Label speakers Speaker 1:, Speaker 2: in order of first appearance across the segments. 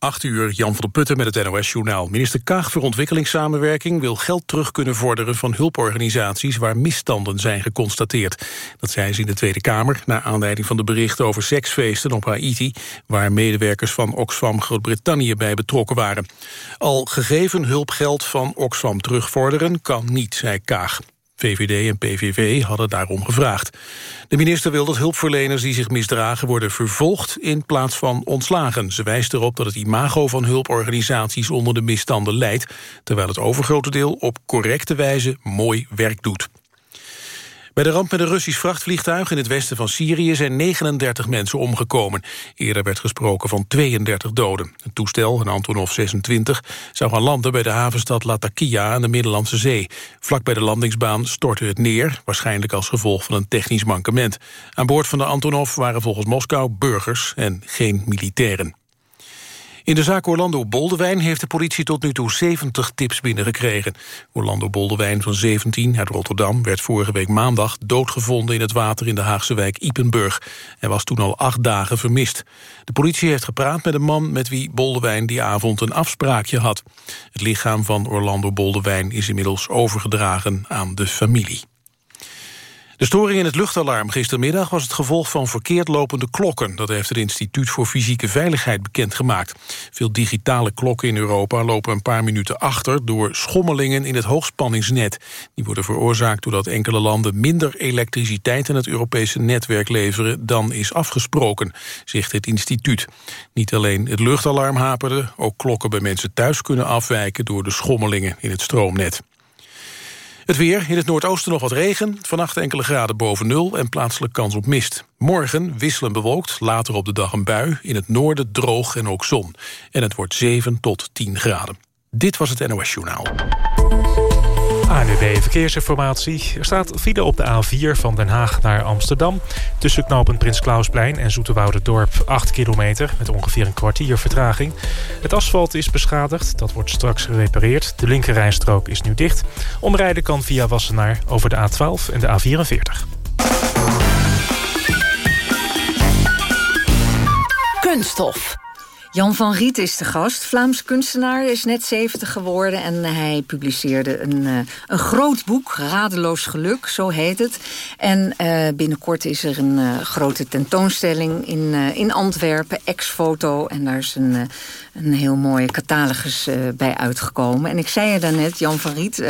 Speaker 1: 8 uur, Jan van der Putten met het NOS-journaal. Minister Kaag voor ontwikkelingssamenwerking wil geld terug kunnen vorderen van hulporganisaties waar misstanden zijn geconstateerd. Dat zei ze in de Tweede Kamer na aanleiding van de berichten over seksfeesten op Haiti, waar medewerkers van Oxfam Groot-Brittannië bij betrokken waren. Al gegeven hulpgeld van Oxfam terugvorderen kan niet, zei Kaag. VVD en PVV hadden daarom gevraagd. De minister wil dat hulpverleners die zich misdragen worden vervolgd in plaats van ontslagen. Ze wijst erop dat het imago van hulporganisaties onder de misstanden leidt, terwijl het overgrote deel op correcte wijze mooi werk doet. Bij de ramp met een Russisch vrachtvliegtuig in het westen van Syrië zijn 39 mensen omgekomen. Eerder werd gesproken van 32 doden. Het toestel, een Antonov 26, zou gaan landen bij de havenstad Latakia aan de Middellandse Zee. Vlak bij de landingsbaan stortte het neer, waarschijnlijk als gevolg van een technisch mankement. Aan boord van de Antonov waren volgens Moskou burgers en geen militairen. In de zaak Orlando Boldewijn heeft de politie tot nu toe 70 tips binnengekregen. Orlando Boldewijn van 17 uit Rotterdam werd vorige week maandag doodgevonden in het water in de Haagse wijk Ipenburg. Hij was toen al acht dagen vermist. De politie heeft gepraat met een man met wie Boldewijn die avond een afspraakje had. Het lichaam van Orlando Boldewijn is inmiddels overgedragen aan de familie. De storing in het luchtalarm gistermiddag was het gevolg van verkeerd lopende klokken. Dat heeft het Instituut voor Fysieke Veiligheid bekendgemaakt. Veel digitale klokken in Europa lopen een paar minuten achter... door schommelingen in het hoogspanningsnet. Die worden veroorzaakt doordat enkele landen minder elektriciteit... aan het Europese netwerk leveren dan is afgesproken, zegt het instituut. Niet alleen het luchtalarm haperde, ook klokken bij mensen thuis kunnen afwijken... door de schommelingen in het stroomnet. Het weer, in het noordoosten nog wat regen. Vannacht enkele graden boven nul en plaatselijk kans op mist. Morgen wisselen bewolkt, later op de dag een bui. In het noorden droog en ook zon. En het wordt 7 tot 10 graden. Dit was het NOS Journaal.
Speaker 2: ANUB Verkeersinformatie. Er staat file op de A4 van Den Haag naar Amsterdam. Tussen knooppunt Prins Klausplein en Dorp 8 kilometer... met ongeveer een kwartier vertraging. Het asfalt is beschadigd, dat wordt straks gerepareerd. De linkerrijstrook is nu dicht. Omrijden kan via Wassenaar over de A12 en de A44.
Speaker 3: Kunststof. Jan van Riet is de gast. Vlaams kunstenaar is net 70 geworden... en hij publiceerde een, uh, een groot boek, Radeloos Geluk, zo heet het. En uh, binnenkort is er een uh, grote tentoonstelling in, in Antwerpen, ex-foto... en daar is een, een heel mooie catalogus bij uitgekomen. En ik zei je daarnet, Jan van Riet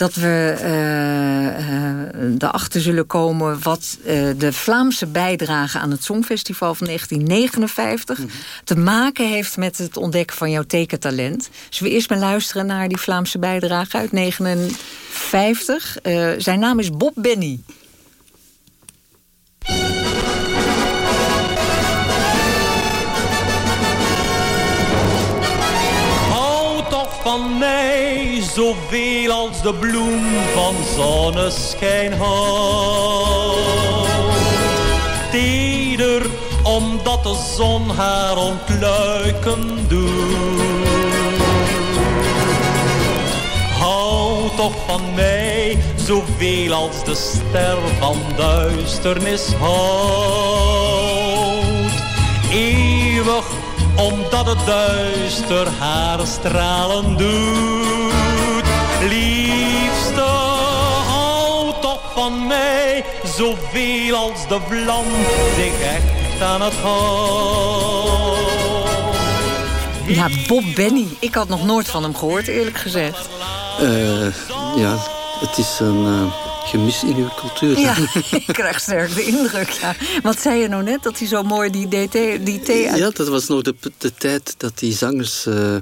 Speaker 3: dat we uh, erachter zullen komen... wat uh, de Vlaamse bijdrage aan het Songfestival van 1959... Mm -hmm. te maken heeft met het ontdekken van jouw tekentalent. Zullen we eerst maar luisteren naar die Vlaamse bijdrage uit 1959? zijn naam is Bob Benny.
Speaker 4: Zoveel als de bloem van zonneschijn houdt. Teder omdat de zon haar ontluiken doet. Houd toch van mij zoveel als de ster van duisternis houdt. Eeuwig omdat het duister haar stralen doet. Liefste, houd toch van mij, zoveel als de vlam zich echt aan het hout.
Speaker 3: Ja, Bob Benny. Ik had nog nooit van hem gehoord, eerlijk gezegd.
Speaker 5: Uh, ja, het is een... Uh gemis in uw cultuur.
Speaker 3: Ja, ik krijg sterk de indruk. Ja. Wat zei je nou net, dat hij zo mooi die, DT, die thee...
Speaker 5: Ja, dat was nog de, de tijd dat die zangers... Uh,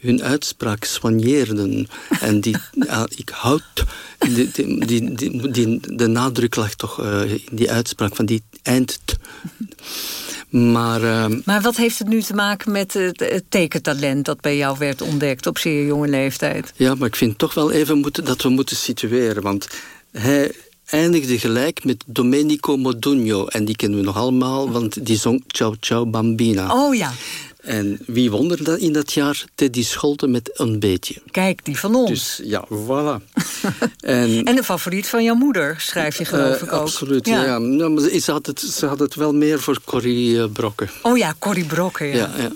Speaker 5: hun uitspraak soigneerden. En die, uh, ik houd... Die, die, die, die, de nadruk lag toch uh, in die uitspraak van die eind... Maar, uh,
Speaker 3: maar wat heeft het nu te maken met het, het, tekentalent... dat bij jou werd ontdekt op zeer jonge leeftijd?
Speaker 5: Ja, maar ik vind toch wel even moeten, dat we moeten situeren. Want hij eindigde gelijk met Domenico Modugno. En die kennen we nog allemaal, want die zong Ciao Ciao Bambina.
Speaker 3: Oh ja.
Speaker 5: En wie wonder dat in dat jaar? Teddy Scholten met een beetje.
Speaker 3: Kijk, die van ons.
Speaker 5: Dus ja, voilà.
Speaker 3: en, en de favoriet van jouw moeder, schrijf je geloof uh, ik ook.
Speaker 5: Absoluut, ja. ja. Nou, ze, had het, ze had het wel meer voor Corrie uh, Brokken.
Speaker 3: Oh ja, Corrie Brokken, ja.
Speaker 5: ja, ja.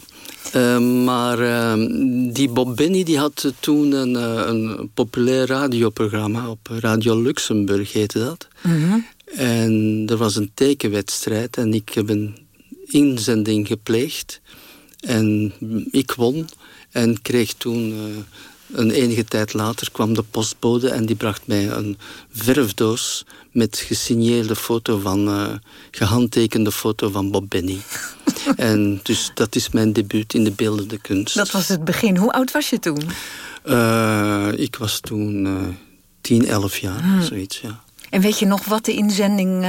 Speaker 5: Uh, maar uh, die Bob Benny die had toen een, een populair radioprogramma op Radio Luxemburg heette dat.
Speaker 3: Mm
Speaker 5: En er was een tekenwedstrijd en ik heb een inzending gepleegd. En ik won en kreeg toen een enige tijd later kwam de postbode en die bracht mij een verfdoos met gesigneerde foto van, uh, gehandtekende foto van Bob Benny. en dus dat is mijn debuut in de beeldende kunst.
Speaker 3: Dat was het begin. Hoe oud was je toen?
Speaker 5: Uh, ik was toen uh, 10, 11 jaar, hmm. zoiets, ja.
Speaker 3: En weet je nog wat de inzending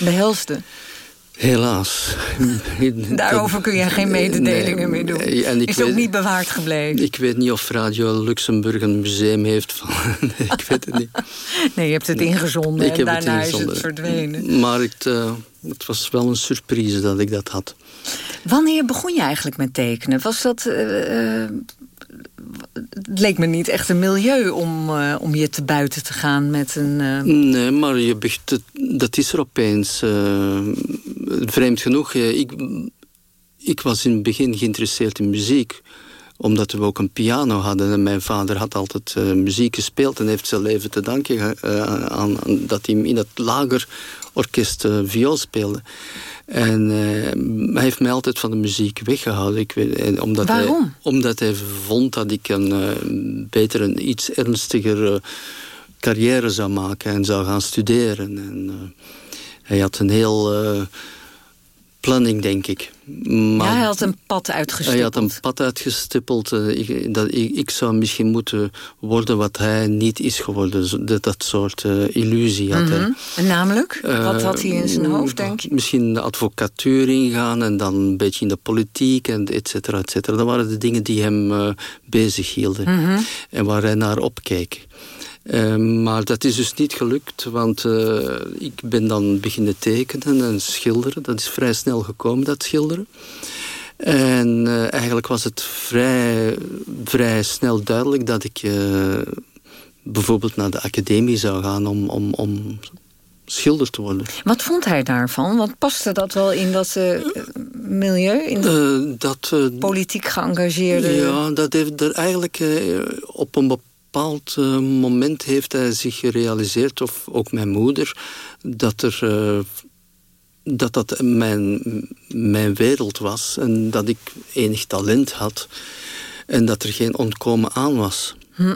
Speaker 3: behelste?
Speaker 5: Helaas.
Speaker 3: Daarover kun je geen mededelingen meer doen. En ik is weet, ook niet bewaard gebleven.
Speaker 5: Ik weet niet of Radio Luxemburg een museum heeft. Van, nee, ik weet het niet.
Speaker 3: Nee, je hebt het ingezonden ik en daarna het ingezonden. is het verdwenen.
Speaker 5: Maar het, uh, het, was wel een surprise dat ik dat had.
Speaker 3: Wanneer begon je eigenlijk met tekenen? Was dat... Uh, het leek me niet echt een milieu om, uh, om je te buiten te gaan met een... Uh...
Speaker 5: Nee, maar je dat is er opeens. Uh, vreemd genoeg, ik, ik was in het begin geïnteresseerd in muziek omdat we ook een piano hadden. En mijn vader had altijd muziek gespeeld... en heeft zijn leven te danken aan, aan, dat hij in het lager orkest uh, viool speelde. En hij heeft mij altijd van de muziek weggehouden. Ik weet, omdat
Speaker 3: Waarom?
Speaker 5: Hij, omdat hij vond dat ik een beter een iets ernstiger carrière zou maken... en zou gaan studeren. En, hij had een heel planning, denk ik.
Speaker 3: Maar ja, hij had een pad uitgestippeld.
Speaker 5: Hij had een pad uitgestippeld. Uh, ik, dat, ik, ik, zou misschien moeten worden wat hij niet is geworden. Dat, dat soort uh, illusie had hij.
Speaker 3: En namelijk? wat had hij in zijn eh, hoofd, denk je?
Speaker 5: Misschien de advocatuur ingaan en dan een beetje in de politiek en et cetera, et cetera. Dat waren de dingen die hem uh, bezig hielden.
Speaker 3: Mhm.
Speaker 5: En waar hij naar opkeek. Uh, maar dat is dus niet gelukt, want uh, ik ben dan beginnen tekenen en schilderen. Dat is vrij snel gekomen, dat schilderen. En uh, eigenlijk was het vrij, vrij snel duidelijk dat ik bijvoorbeeld naar de academie zou gaan om, om, om schilder te worden.
Speaker 3: Wat vond hij daarvan? Want paste dat wel in dat uh, milieu? In
Speaker 5: dat,
Speaker 3: uh, politiek geëngageerde...
Speaker 5: Ja, dat heeft er eigenlijk op een bepaald uh, moment heeft hij zich gerealiseerd, of ook mijn moeder, dat er... Uh, dat dat mijn, mijn wereld was en dat ik enig talent had en dat er geen ontkomen aan was.
Speaker 3: Hm.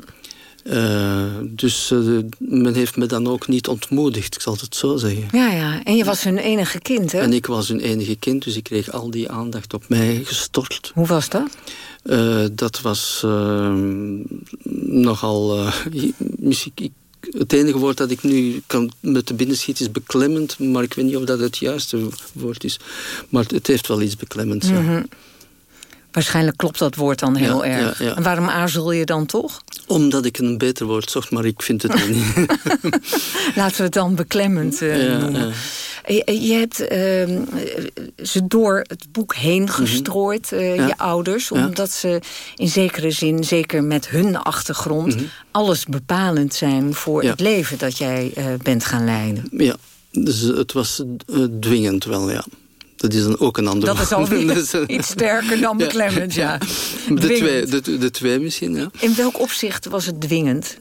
Speaker 5: Uh, dus men heeft me dan ook niet ontmoedigd, ik zal het zo zeggen.
Speaker 3: Ja, ja. En je was hun enige kind, hè?
Speaker 5: En ik was hun enige kind, dus ik kreeg al die aandacht op mij gestort.
Speaker 3: Hoe was dat?
Speaker 5: Uh, dat was uh, nogal... Uh, misschien, het enige woord dat ik nu kan met de binnen schiet is beklemmend, maar ik weet niet of dat het juiste woord is. Maar het heeft wel iets beklemmends,
Speaker 3: mm -hmm. Waarschijnlijk klopt dat woord dan heel
Speaker 5: ja,
Speaker 3: erg.
Speaker 5: Ja, ja.
Speaker 3: En waarom aarzel je dan toch?
Speaker 5: Omdat ik een beter woord zocht, maar ik vind het niet.
Speaker 3: Laten we het dan beklemmend noemen. Je, je hebt uh, ze door het boek heen mhm. gestrooid, mm -hmm. uh, je ouders. Omdat ze in zekere zin, zeker met hun achtergrond... Mm -hmm. alles bepalend zijn voor het leven dat jij bent gaan leiden.
Speaker 5: Ja, dus het was dwingend wel, ja. Dat is dan ook een ander
Speaker 3: Dat is alweer iets sterker dan beklemmend, ja.
Speaker 5: De, twee, de, de twee misschien, ja.
Speaker 3: In welk opzicht was het dwingend?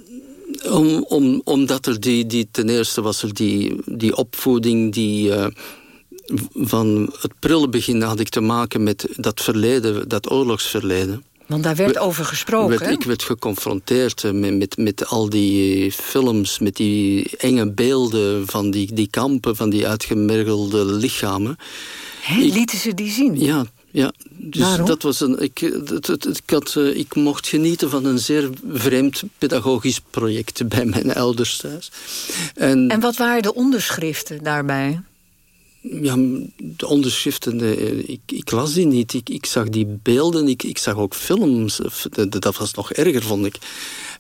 Speaker 5: Om, om, omdat er die, die, ten eerste was er die, die opvoeding die... Uh, van het prille begin had ik te maken met dat verleden, dat oorlogsverleden.
Speaker 3: Want daar werd over gesproken.
Speaker 5: Werd, ik werd geconfronteerd met, met, met al die films, met die enge beelden van die, die kampen, van die uitgemergelde lichamen.
Speaker 3: He, lieten ze die zien?
Speaker 5: Ja, ja, dus
Speaker 3: Waarom?
Speaker 5: dat was een. Ik, het, het, ik, had, uh, ik mocht genieten van een zeer vreemd pedagogisch project bij mijn ouders thuis. En,
Speaker 3: en wat waren de onderschriften daarbij?
Speaker 5: Ja, de onderschriften, uh, ik, ik, las die niet. Ik, ik zag die beelden, ik, ik zag ook films. Dat was nog erger, vond ik.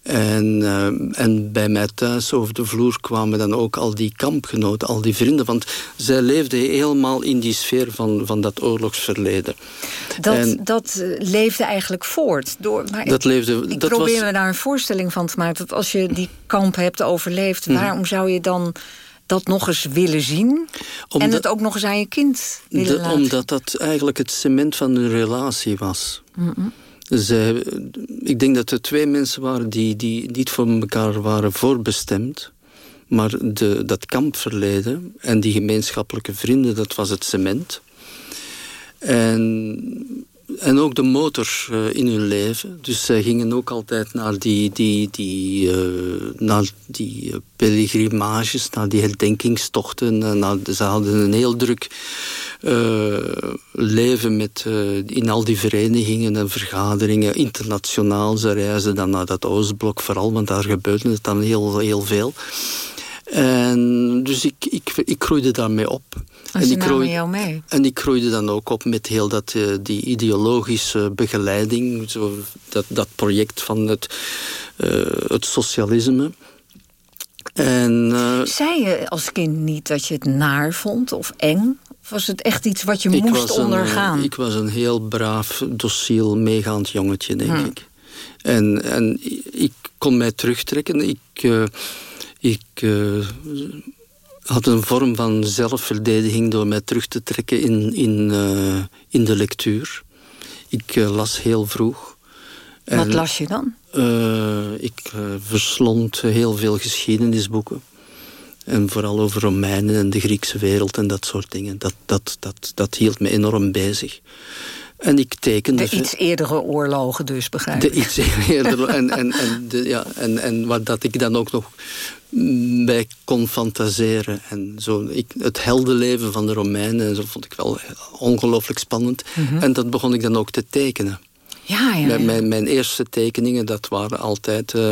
Speaker 5: En, uh, en bij mij thuis over de vloer kwamen dan ook al die kampgenoten, al die vrienden. Want zij leefden helemaal in die sfeer van, van dat oorlogsverleden.
Speaker 3: Dat, en, dat leefde eigenlijk voort. Door, maar
Speaker 5: dat leefde,
Speaker 3: ik
Speaker 5: dat
Speaker 3: probeer
Speaker 5: was,
Speaker 3: me daar een voorstelling van te maken. Dat als je die kamp hebt overleefd, mm. waarom zou je dan dat nog eens willen zien... en het ook nog eens aan je kind willen laten?
Speaker 5: Omdat dat eigenlijk het cement van hun relatie was. Zij, ik denk dat er twee mensen waren die, die niet voor elkaar waren voorbestemd. Maar de, dat kampverleden en die gemeenschappelijke vrienden, dat was het cement. En en ook de motor uh, in hun leven. Dus zij gingen ook altijd naar die, die, die, uh, naar die pelgrimages, naar die herdenkingstochten. Naar, ze hadden een heel druk leven met, in al die verenigingen en vergaderingen. Internationaal, ze reisden dan naar dat Oostblok vooral, want daar gebeurde het dan heel, heel veel. En dus ik, ik, ik groeide daarmee op.
Speaker 3: En, ik groeide, jou mee?
Speaker 5: En ik groeide dan ook op met heel dat, uh, die ideologische begeleiding. Zo, dat, dat project van het, uh, het socialisme. En, uh,
Speaker 3: Zei je als kind niet dat je het naar vond of eng? Of was het echt iets wat je moest ondergaan?
Speaker 5: Een, ik was een heel braaf, dociel, meegaand jongetje, denk hm. ik. En, en ik kon mij terugtrekken. Ik ik uh, had een vorm van zelfverdediging door mij terug te trekken in, in, uh, in de lectuur. Ik uh, las heel vroeg.
Speaker 3: Wat las je dan?
Speaker 5: ik verslond heel veel geschiedenisboeken. En vooral over Romeinen en de Griekse wereld en dat soort dingen. Dat, dat, dat, dat hield me enorm bezig. En ik tekende...
Speaker 3: De iets eerdere oorlogen dus, begrijp
Speaker 5: ik. De iets eerdere... en, en, en, de, ja, en, en wat dat ik dan ook nog bij kon fantaseren. En zo, ik, het heldenleven van de Romeinen en zo vond ik wel ongelooflijk spannend. Mhm. En dat begon ik dan ook te tekenen.
Speaker 3: Ja, ja, ja.
Speaker 5: Mijn, mijn, eerste tekeningen, dat waren altijd uh,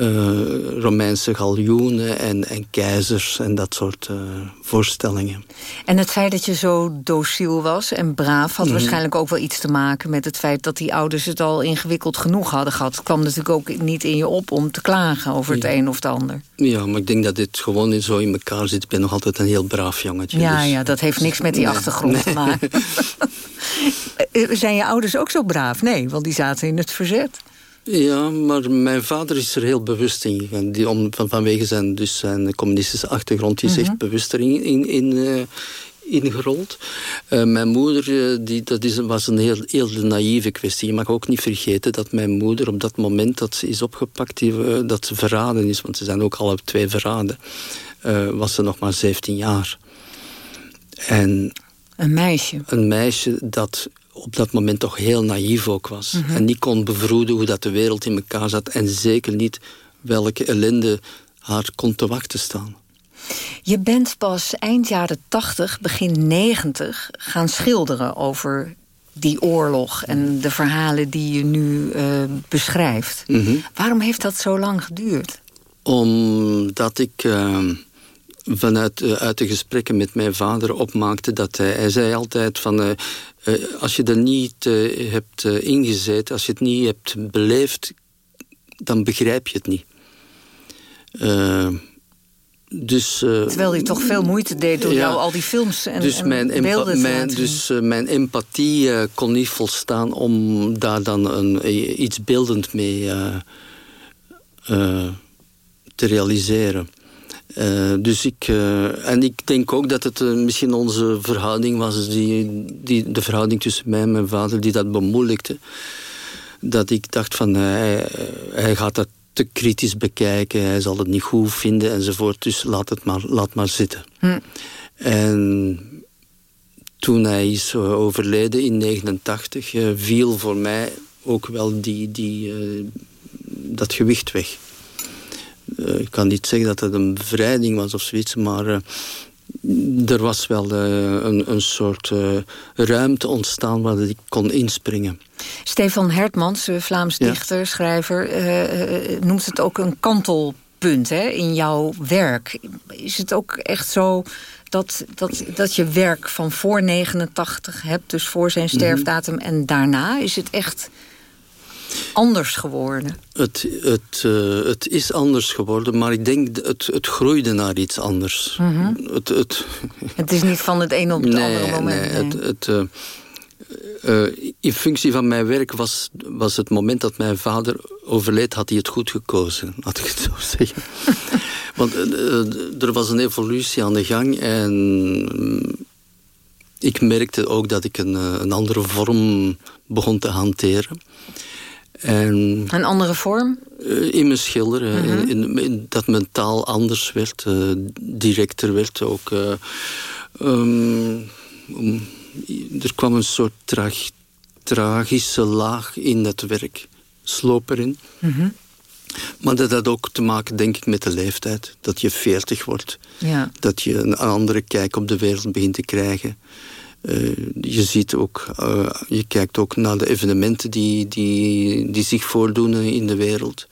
Speaker 5: uh, Romeinse galjoenen en, en keizers en dat soort uh, voorstellingen.
Speaker 3: En het feit dat je zo dociel was en braaf... had mm. waarschijnlijk ook wel iets te maken met het feit... dat die ouders het al ingewikkeld genoeg hadden gehad. Het kwam natuurlijk ook niet in je op om te klagen over het een of het ander.
Speaker 5: Ja, maar ik denk dat dit gewoon zo in elkaar zit. Ik ben nog altijd een heel braaf jongetje.
Speaker 3: Ja,
Speaker 5: dus...
Speaker 3: ja dat heeft niks met die nee. achtergrond nee. te maken. Zijn je ouders ook zo braaf? Nee, want die zaten in het verzet.
Speaker 5: Ja, maar mijn vader is er heel bewust in gegaan. Die om, van, vanwege zijn, dus zijn communistische achtergrond is mm -hmm. echt bewust erin in, in, uh, ingerold. Uh, mijn moeder, uh, die, dat is, was een heel, heel naïeve kwestie. Je mag ook niet vergeten dat mijn moeder op dat moment dat ze is opgepakt, die, dat ze verraden is, want ze zijn ook alle twee verraden, was ze nog maar 17 jaar. En
Speaker 3: een meisje?
Speaker 5: Een meisje dat op dat moment toch heel naïef ook was. Mm -hmm. En niet kon bevroeden hoe dat de wereld in elkaar zat. En zeker niet welke ellende haar kon te wachten staan.
Speaker 3: Je bent pas eind jaren 80, begin 90 gaan schilderen over die oorlog en de verhalen die je nu uh, beschrijft. Mm -hmm. Waarom heeft dat zo lang geduurd?
Speaker 5: Omdat ik... Uh, vanuit uh, uit de gesprekken met mijn vader opmaakte dat hij, hij zei altijd van uh, uh, als je er niet hebt ingezet, als je het niet hebt beleefd, dan begrijp je het niet. dus,
Speaker 3: Terwijl hij toch veel moeite deed door ja, jou al die films en,
Speaker 5: dus
Speaker 3: en
Speaker 5: mijn
Speaker 3: beelden
Speaker 5: mijn, Dus mijn empathie kon niet volstaan om daar dan een, iets beeldend mee te realiseren. Uh, dus ik, uh, en ik denk ook dat het uh, misschien onze verhouding was, die, die, de verhouding tussen mij en mijn vader, die dat bemoeilijkte. Dat ik dacht van, hij, hij gaat dat te kritisch bekijken, hij zal het niet goed vinden enzovoort, dus laat het maar, laat maar zitten. Hm. En toen hij is overleden in 89, viel voor mij ook wel die, die, dat gewicht weg. Uh, ik kan niet zeggen dat het een bevrijding was of zoiets, maar uh, er was wel uh, een, een soort ruimte ontstaan waar ik kon inspringen.
Speaker 3: Stefan Hertmans, Vlaams dichter, ja. schrijver, noemt het ook een kantelpunt hè, in jouw werk. Is het ook echt zo dat, dat, dat je werk van voor 89 hebt, dus voor zijn sterfdatum mm -hmm. en daarna? Is het echt anders geworden?
Speaker 5: Het, het, uh, het is anders geworden, maar ik denk het, het groeide naar iets anders. Mm -hmm. het, het,
Speaker 3: het is niet van het een op het
Speaker 5: nee,
Speaker 3: andere moment.
Speaker 5: Nee, nee. Het, het, uh, in functie van mijn werk was, was het moment dat mijn vader overleed, had hij het goed gekozen, laat ik het zo zeggen. Want er was een evolutie aan de gang en mm, ik merkte ook dat ik een, een andere vorm begon te hanteren.
Speaker 3: En, een andere vorm?
Speaker 5: Eh, in mijn schilderen. Mhm. in, in, dat mijn taal anders werd, uh, directer werd ook. Uh, um, er kwam een soort tragische laag in het werk. Sloop erin. Mm Maar dat had ook te maken, denk ik, met de leeftijd. Dat je veertig wordt. Ja. Dat je een andere kijk op de wereld begint te krijgen. Uh, je ziet ook, uh, je kijkt ook naar de evenementen die, die, die zich voordoen in de wereld.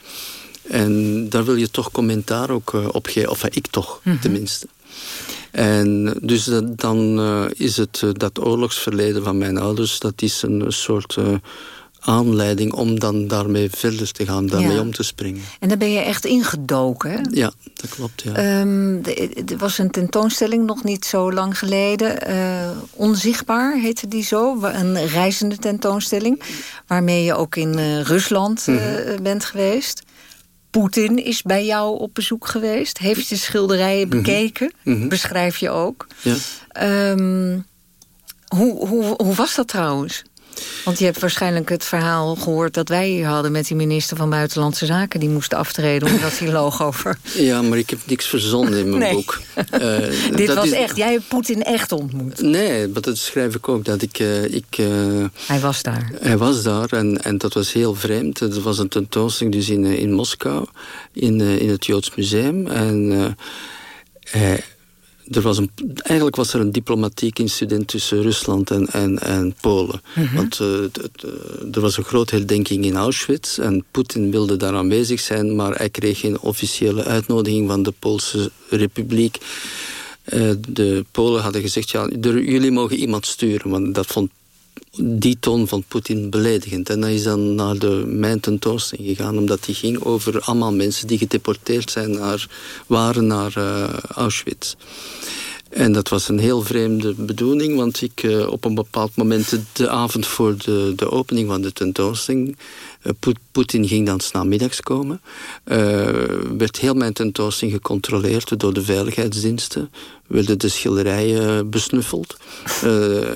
Speaker 5: En daar wil je toch commentaar ook op geven, of ik toch, mm -hmm. tenminste. En dus dat, dan is het dat oorlogsverleden van mijn ouders, dat is een soort aanleiding om dan daarmee verder te gaan, daarmee om te springen.
Speaker 3: En daar ben je echt ingedoken, hè?
Speaker 5: Ja, dat klopt, ja.
Speaker 3: Um, er was een tentoonstelling nog niet zo lang geleden. Uh, Onzichtbaar heette die zo. Een reizende tentoonstelling. Waarmee je ook in uh, Rusland uh, bent geweest. Poetin is bij jou op bezoek geweest. Heeft je schilderijen mhm. bekeken. -hmm. Beschrijf je ook. Ja. Um, hoe, hoe, hoe was dat trouwens? Want je hebt waarschijnlijk het verhaal gehoord dat wij hier hadden... met die minister van Buitenlandse Zaken. Die moest aftreden omdat hij loog over...
Speaker 5: Ja, maar ik heb niks verzonnen in mijn boek.
Speaker 3: Uh, Dit was echt, jij hebt Poetin echt ontmoet.
Speaker 5: Nee, maar dat schrijf ik ook. Dat ik, uh, ik, uh,
Speaker 3: hij was daar.
Speaker 5: Hij was daar en, en dat was heel vreemd. Het was een tentoonstelling dus in, in Moskou, in, in het Joods Museum. En hij er was een, eigenlijk was er een diplomatiek incident tussen Rusland en, en, en Polen. Mhm. Want uh, er was een groot herdenking in Auschwitz en Poetin wilde daar aanwezig zijn, maar hij kreeg geen officiële uitnodiging van de Poolse Republiek. Uh, de Polen hadden gezegd, ja, jullie mogen iemand sturen, want dat vond die toon van Poetin beledigend. En hij is dan naar de, mijn tentoonstelling gegaan, omdat die ging over allemaal mensen die gedeporteerd zijn naar, waren naar uh, Auschwitz. En dat was een heel vreemde bedoeling, want ik uh, op een bepaald moment, de avond voor de, de opening van de tentoonstelling, uh, Poetin ging dan s'namiddags komen, uh, werd heel mijn tentoonstelling gecontroleerd door de veiligheidsdiensten, werden de schilderijen besnuffeld.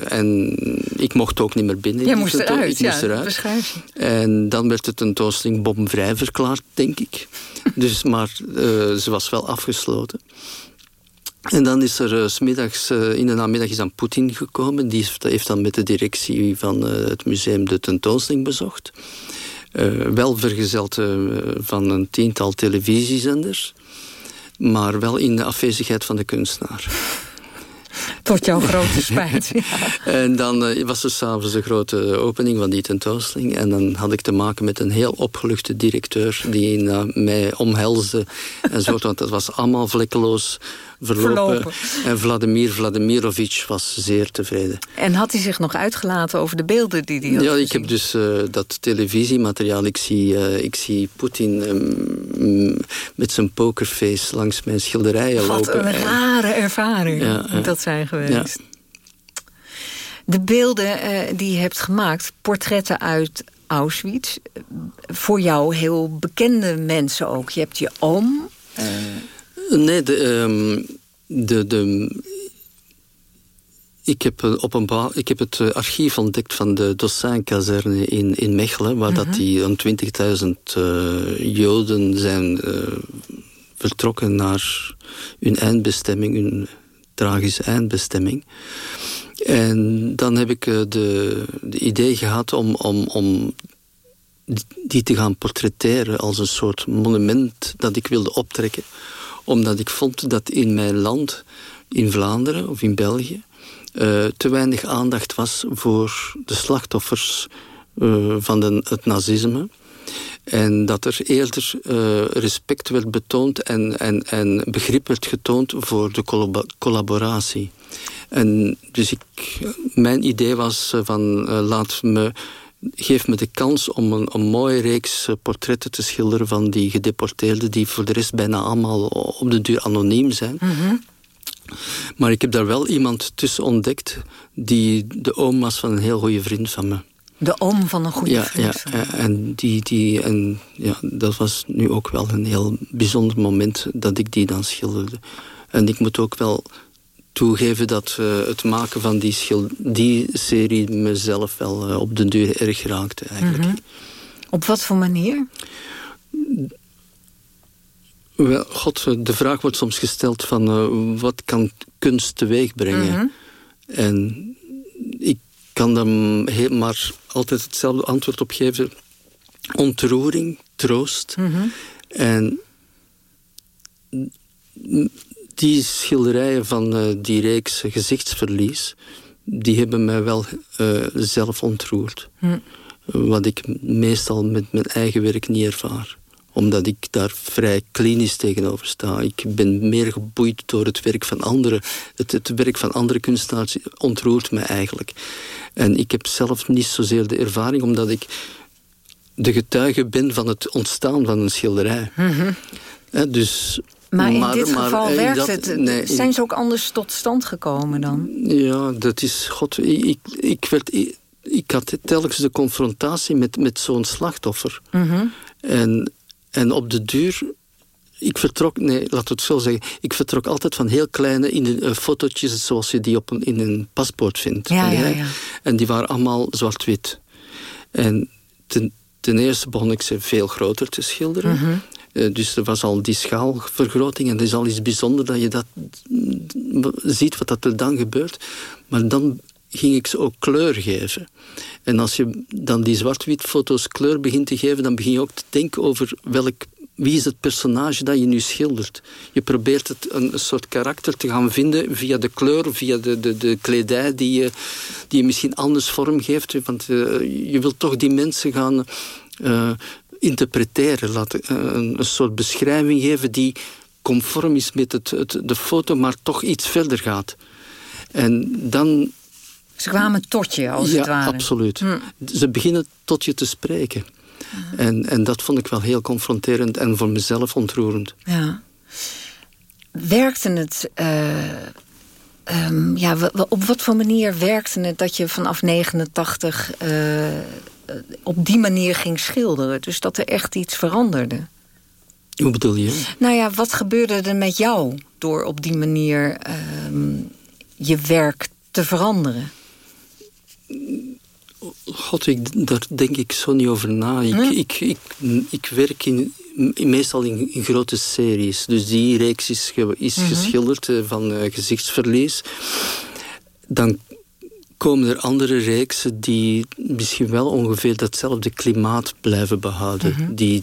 Speaker 5: en ik mocht ook niet meer binnen.
Speaker 3: Jij moest eruit, ik ja, moest eruit.
Speaker 5: En dan werd de tentoonstelling bomvrij verklaard, denk ik. dus, maar ze was wel afgesloten. En dan is er uh, smiddags, uh, in de namiddag is dan Poetin gekomen. Die heeft, dan met de directie van uh, het museum de tentoonstelling bezocht. wel vergezeld van een tiental televisiezenders. Maar wel in de afwezigheid van de kunstenaar.
Speaker 3: Tot jouw grote spijt.
Speaker 5: En dan was er s'avonds een grote opening van die tentoonstelling. En dan had ik te maken met een heel opgeluchte directeur... die mij omhelsde en zo. Want dat was allemaal vlekkeloos verlopen. En Vladimir Vladimirovich was zeer tevreden.
Speaker 3: En had hij zich nog uitgelaten over de beelden die hij had
Speaker 5: Ja, ik heb dus uh, dat televisiemateriaal. Ik zie, uh, ik zie Poetin um, met zijn pokerface langs mijn schilderijen
Speaker 3: Wat
Speaker 5: lopen.
Speaker 3: Wat een rare ervaring ja, dat zijn geweest. Ja. De beelden uh, die je hebt gemaakt, portretten uit Auschwitz... voor jou heel bekende mensen ook. Je hebt je oom...
Speaker 5: Nee, de, um, de, de, ik heb, op een ik heb het eh, archief ontdekt van de Dossin-kazerne in, in Mechelen... waar dat mhm. die een 20.000 uh, Joden zijn uh, vertrokken naar hun eindbestemming... hun tragische eindbestemming. En dan heb ik de, de idee gehad om, om, om die te gaan portretteren als een soort monument dat ik wilde optrekken omdat ik vond dat in mijn land, in Vlaanderen of in België... Uh, te weinig aandacht was voor de slachtoffers uh, van het nazisme. En dat er eerder uh, respect werd betoond en, en, en begrip werd getoond voor de collaboratie. En dus ik, mijn idee was van laat me geeft me de kans om een, een mooie reeks eh, portretten te schilderen van die gedeporteerden, die voor de rest bijna allemaal op de duur anoniem zijn. Mhm. Maar ik heb daar wel iemand tussen ontdekt die de oom was van een heel goede vriend van me.
Speaker 3: De oom van een goede
Speaker 5: ja,
Speaker 3: vriend.
Speaker 5: Ja, en, die, die, en ja, dat was nu ook wel een heel bijzonder moment dat ik die dan schilderde. En ik moet ook wel toegeven dat uh, het maken van die, die serie mezelf wel uh, op de duur erg raakte eigenlijk.
Speaker 3: Mm -hmm. Op wat voor manier?
Speaker 5: Wel, God, de vraag wordt soms gesteld van uh, wat kan kunst teweeg brengen? Mm -hmm. En ik kan daar maar altijd hetzelfde antwoord op geven. Ontroering, troost.
Speaker 3: Mhm.
Speaker 5: Mm -hmm. En die schilderijen van uh, die reeks gezichtsverlies... die hebben mij wel uh, zelf ontroerd.
Speaker 3: Mm.
Speaker 5: Wat ik meestal met mijn eigen werk niet ervaar omdat ik daar vrij klinisch tegenover sta. Ik ben meer geboeid door het werk van anderen. Het, het werk van andere kunstenaars ontroert me eigenlijk. En ik heb zelf niet zozeer de ervaring... omdat ik de getuige ben van het ontstaan van een schilderij.
Speaker 3: Mm -hmm.
Speaker 5: He, dus...
Speaker 3: Maar in maar, dit maar, geval werkt dat, het. Nee, Zijn ze ook anders tot stand gekomen dan?
Speaker 5: Ja, dat is... God, ik, ik, werd... Ik, ik had telkens de confrontatie met, met zo'n slachtoffer.
Speaker 3: Mm -hmm.
Speaker 5: En en op de duur, ik vertrok, nee, we het zo zeggen, ik vertrok altijd van heel kleine in de, uh, fotootjes zoals je die op een, in een paspoort vindt.
Speaker 3: Ja, ja, ja.
Speaker 5: En die waren allemaal zwart-wit. En ten, ten, eerste begon ik ze veel groter te schilderen.
Speaker 3: Mm -hmm.
Speaker 5: Uh, dus er was al die schaalvergroting en het is al iets bijzonders dat je dat ziet wat dat er dan gebeurt. Maar dan ging ik ze ook kleur geven. En als je dan die zwart-wit foto's kleur begint te geven... dan begin je ook te denken over welk, wie is het personage dat je nu schildert. Je probeert het een, soort karakter te gaan vinden via de kleur... via de, de, de kledij die je, die je misschien anders vormgeeft. Want uh, je wilt toch die mensen gaan uh, interpreteren. Laten, uh, een, een soort beschrijving geven die conform is met het, het, de foto... maar toch iets verder gaat. En dan
Speaker 3: ze kwamen tot je, als
Speaker 5: ja,
Speaker 3: het ware.
Speaker 5: absoluut.
Speaker 3: Hm.
Speaker 5: Ze beginnen tot je te spreken.
Speaker 3: Ah.
Speaker 5: En, en dat vond ik wel heel confronterend en voor mezelf ontroerend.
Speaker 3: Ja. Werkte het... Uh, um, ja, op wat voor manier werkte het dat je vanaf 89 uh, op die manier ging schilderen? Dus dat er echt iets veranderde?
Speaker 5: Hoe bedoel je?
Speaker 3: Nou ja, wat gebeurde er met jou door op die manier um, je werk te veranderen?
Speaker 5: God, ik, daar denk ik zo niet over na. Ik,
Speaker 3: Hm?
Speaker 5: ik, ik, ik werk in, meestal in, in, grote series. Dus die reeks is, ge, is
Speaker 3: Mhm.
Speaker 5: geschilderd uh, van uh, gezichtsverlies. Dan komen er andere reeksen die misschien wel ongeveer datzelfde klimaat blijven behouden.
Speaker 3: Mhm.
Speaker 5: Die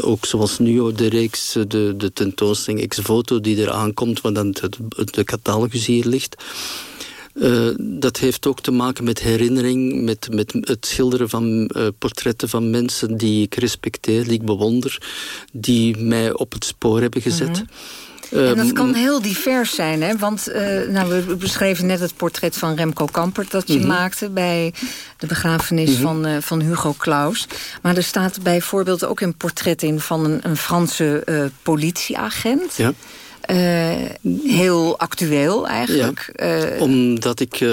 Speaker 5: ook zoals nu de reeks, eh, de, de tentoonstelling Ex-Voto die eraan komt, waar dan de, de catalogus hier ligt... Uh, dat heeft ook te maken met herinnering, met, met het schilderen van uh, portretten van mensen die ik respecteer, die ik bewonder, die mij op het spoor hebben gezet.
Speaker 3: Mm -hmm. En dat kan heel divers zijn, hè? want uh, nou, we beschreven net het portret van Remco Kampert... dat je
Speaker 5: Mhm.
Speaker 3: mm -hmm. maakte bij de begrafenis mm -hmm. van, van Hugo Claus. Maar er staat bijvoorbeeld ook een portret in van een, een Franse politieagent...
Speaker 5: Ja.
Speaker 3: Heel actueel eigenlijk.
Speaker 5: Ja, omdat ik...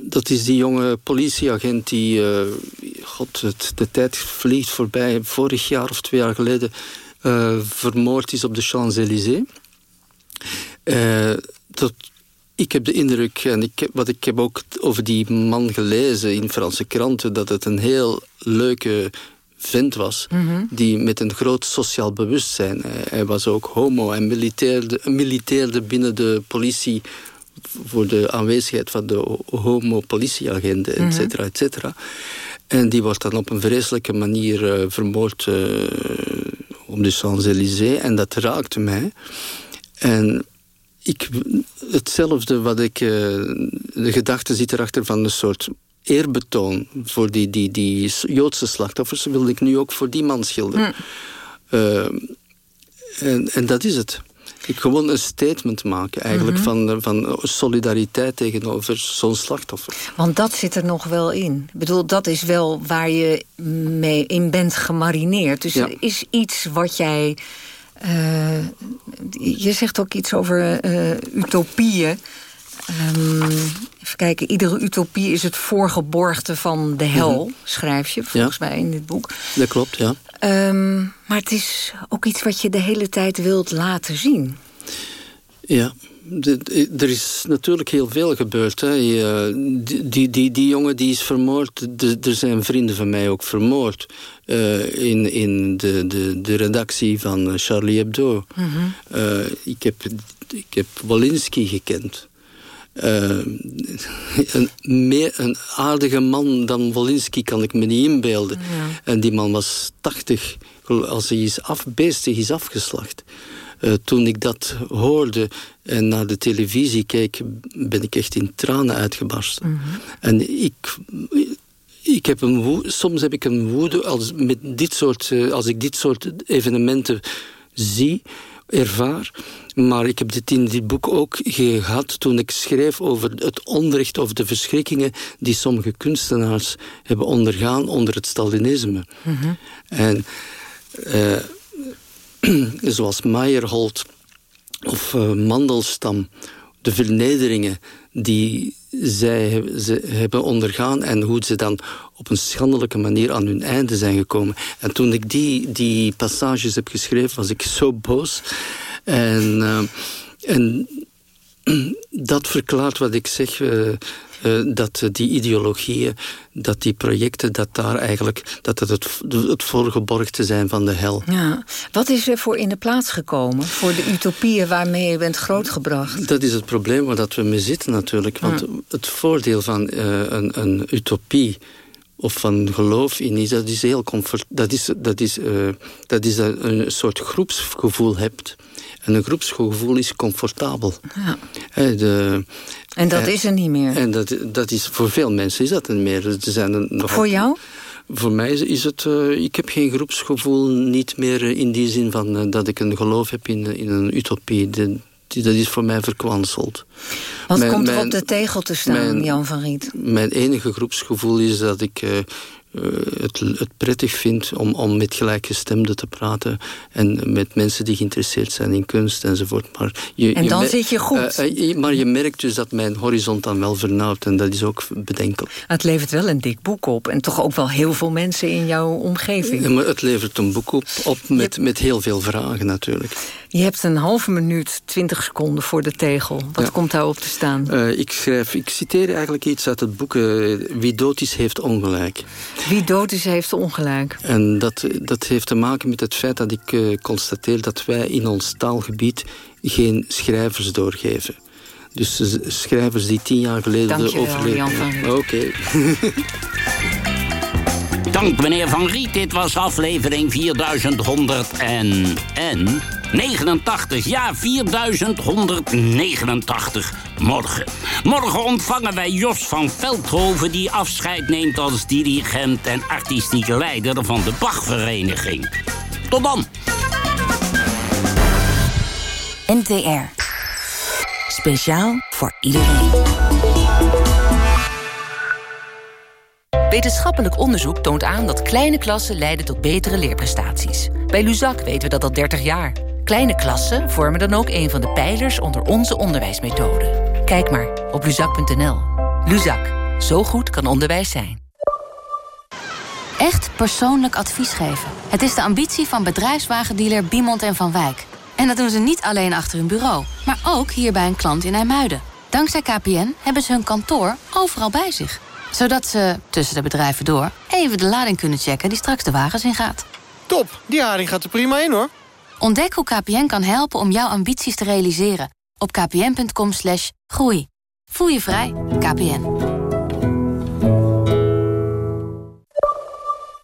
Speaker 5: Dat is die jonge politieagent die... God, het, de tijd vliegt voorbij. Vorig jaar of twee jaar geleden... vermoord is op de Champs-Élysées. Dat... Ik heb de indruk, en ik heb, wat ik heb ook over die man gelezen in Franse kranten... dat het een heel leuke vent was,
Speaker 3: mm -hmm.
Speaker 5: die met een groot sociaal bewustzijn... Hij, hij was ook homo en militeerde, militeerde binnen de politie... voor de aanwezigheid van de homo-politieagenten, et cetera, et cetera. En die wordt dan op een vreselijke manier uh, vermoord uh, op de Champs-Élysées. En dat raakte mij. En ik, hetzelfde wat ik... Uh, de gedachte zit erachter van een soort eerbetoon voor die, die, die Joodse slachtoffers... wilde ik nu ook voor die man schilderen.
Speaker 3: Hm.
Speaker 5: Uh, en, en dat is het. Ik gewoon een statement maken eigenlijk
Speaker 3: Mhm.
Speaker 5: mm -hmm. van, van solidariteit tegenover zo'n slachtoffer.
Speaker 3: Want dat zit er nog wel in. Ik bedoel, dat is wel waar je mee in bent gemarineerd. Dus
Speaker 5: Ja.
Speaker 3: er is iets wat jij je zegt ook iets over utopieën. Um, even kijken, iedere utopie is het voorgeborgte van de hel, mhm. schrijf je volgens mij in dit boek.
Speaker 5: Dat klopt, ja.
Speaker 3: Um, maar het is ook iets wat je de hele tijd wilt laten zien.
Speaker 5: Ja, er is natuurlijk heel veel gebeurd. Hè. Die, die, die, die, jongen die is vermoord. er zijn vrienden van mij ook vermoord. Uh, in in de, de, de redactie van Charlie Hebdo. Mm -hmm. ik, heb, ik heb Wolinski gekend. Uh, een, meer, een aardige man dan Wolinski kan ik me niet inbeelden. Ja. En die man was 80 als hij is af, beestig is afgeslacht. Uh, toen ik dat hoorde en naar de televisie keek, ben ik echt in tranen uitgebarsten. Mm -hmm. En ik, ik heb een woede, soms heb ik een woede als, met dit soort, uh, als ik dit soort evenementen zie, ervaar. Maar ik heb dit in dit boek ook gehad toen ik schreef over het onrecht of de verschrikkingen die sommige kunstenaars hebben ondergaan onder het Stalinisme. Mm -hmm. En uh, zoals Meyerhold of uh, Mandelstam, de vernederingen die zij ze hebben ondergaan en hoe ze dan op een schandelijke manier aan hun einde zijn gekomen. En toen ik die, die passages heb geschreven, was ik zo boos. En, uh, en dat verklaart wat ik zeg. Uh, dat die ideologieën, dat die projecten, dat daar eigenlijk dat het, het, het voorgeborgte zijn van de hel.
Speaker 3: Ja. Wat is er voor in de plaats gekomen voor de utopieën waarmee je bent grootgebracht?
Speaker 5: Dat is het probleem waar dat we mee zitten natuurlijk. Want het voordeel van uh, een, een utopie of van geloof in iets, dat is heel comfort. Dat is, dat is, uh, dat is een soort groepsgevoel hebt. En een groepsgevoel is comfortabel. Ja.
Speaker 3: De, en dat is er niet meer?
Speaker 5: En dat, dat is, voor veel mensen is dat niet meer. Er zijn er nog
Speaker 3: voor jou?
Speaker 5: Voor mij is het... Uh, ik heb geen groepsgevoel niet meer in die zin van uh, dat ik een geloof heb in, in een utopie. De, dat is voor mij verkwanseld.
Speaker 3: Wat mijn, komt er op de tegel te staan,
Speaker 5: mijn,
Speaker 3: Jan van Riet?
Speaker 5: Mijn enige groepsgevoel is dat ik... Uh, uh, het, het, prettig vind om, om met gelijkgestemden te praten en met mensen die geïnteresseerd zijn in kunst enzovoort. Maar
Speaker 3: je, en dan zit je goed.
Speaker 5: Uh, maar je merkt dus dat mijn horizon dan wel vernauwt en dat is ook bedenkelijk.
Speaker 3: Het levert wel een dik boek op en toch ook wel heel veel mensen in jouw omgeving.
Speaker 5: Ja, maar het levert een boek op, op met, met heel veel vragen natuurlijk.
Speaker 3: Je hebt een halve minuut, twintig seconden voor de tegel. Wat ja. komt daarop te staan?
Speaker 5: ik schrijf, ik citeer eigenlijk iets uit het boek Wie dood is, heeft ongelijk.
Speaker 3: Wie dood is, heeft ongelijk.
Speaker 5: En dat, dat heeft te maken met het feit dat ik uh, constateer... dat wij in ons taalgebied geen schrijvers doorgeven. Dus schrijvers die tien jaar geleden overleden
Speaker 3: Oké.
Speaker 5: Okay.
Speaker 6: Dank meneer Van Riet. Dit was aflevering 4100 en... en... 89, ja, 4189. Morgen. Morgen ontvangen wij Jos van Veldhoven... die afscheid neemt als dirigent en artistieke leider van de Bachvereniging. Tot dan.
Speaker 7: NTR. Speciaal voor iedereen. Wetenschappelijk onderzoek toont aan dat kleine klassen leiden tot betere leerprestaties. Bij Luzak weten we dat al 30 jaar. Kleine klassen vormen dan ook een van de pijlers onder onze onderwijsmethode. Kijk maar op luzak.nl. Luzak, zo goed kan onderwijs zijn.
Speaker 8: Echt persoonlijk advies geven. Het is de ambitie van bedrijfswagendealer Biemond en Van Wijk. En dat doen ze niet alleen achter hun bureau, maar ook hier bij een klant in IJmuiden. Dankzij KPN hebben ze hun kantoor overal bij zich. Zodat ze, tussen de bedrijven door, even de lading kunnen checken die straks de wagens ingaat.
Speaker 9: Top, die haring gaat er prima in hoor.
Speaker 8: Ontdek hoe KPN kan helpen om jouw ambities te realiseren. Op kpn.com slash groei. Voel je vrij, KPN.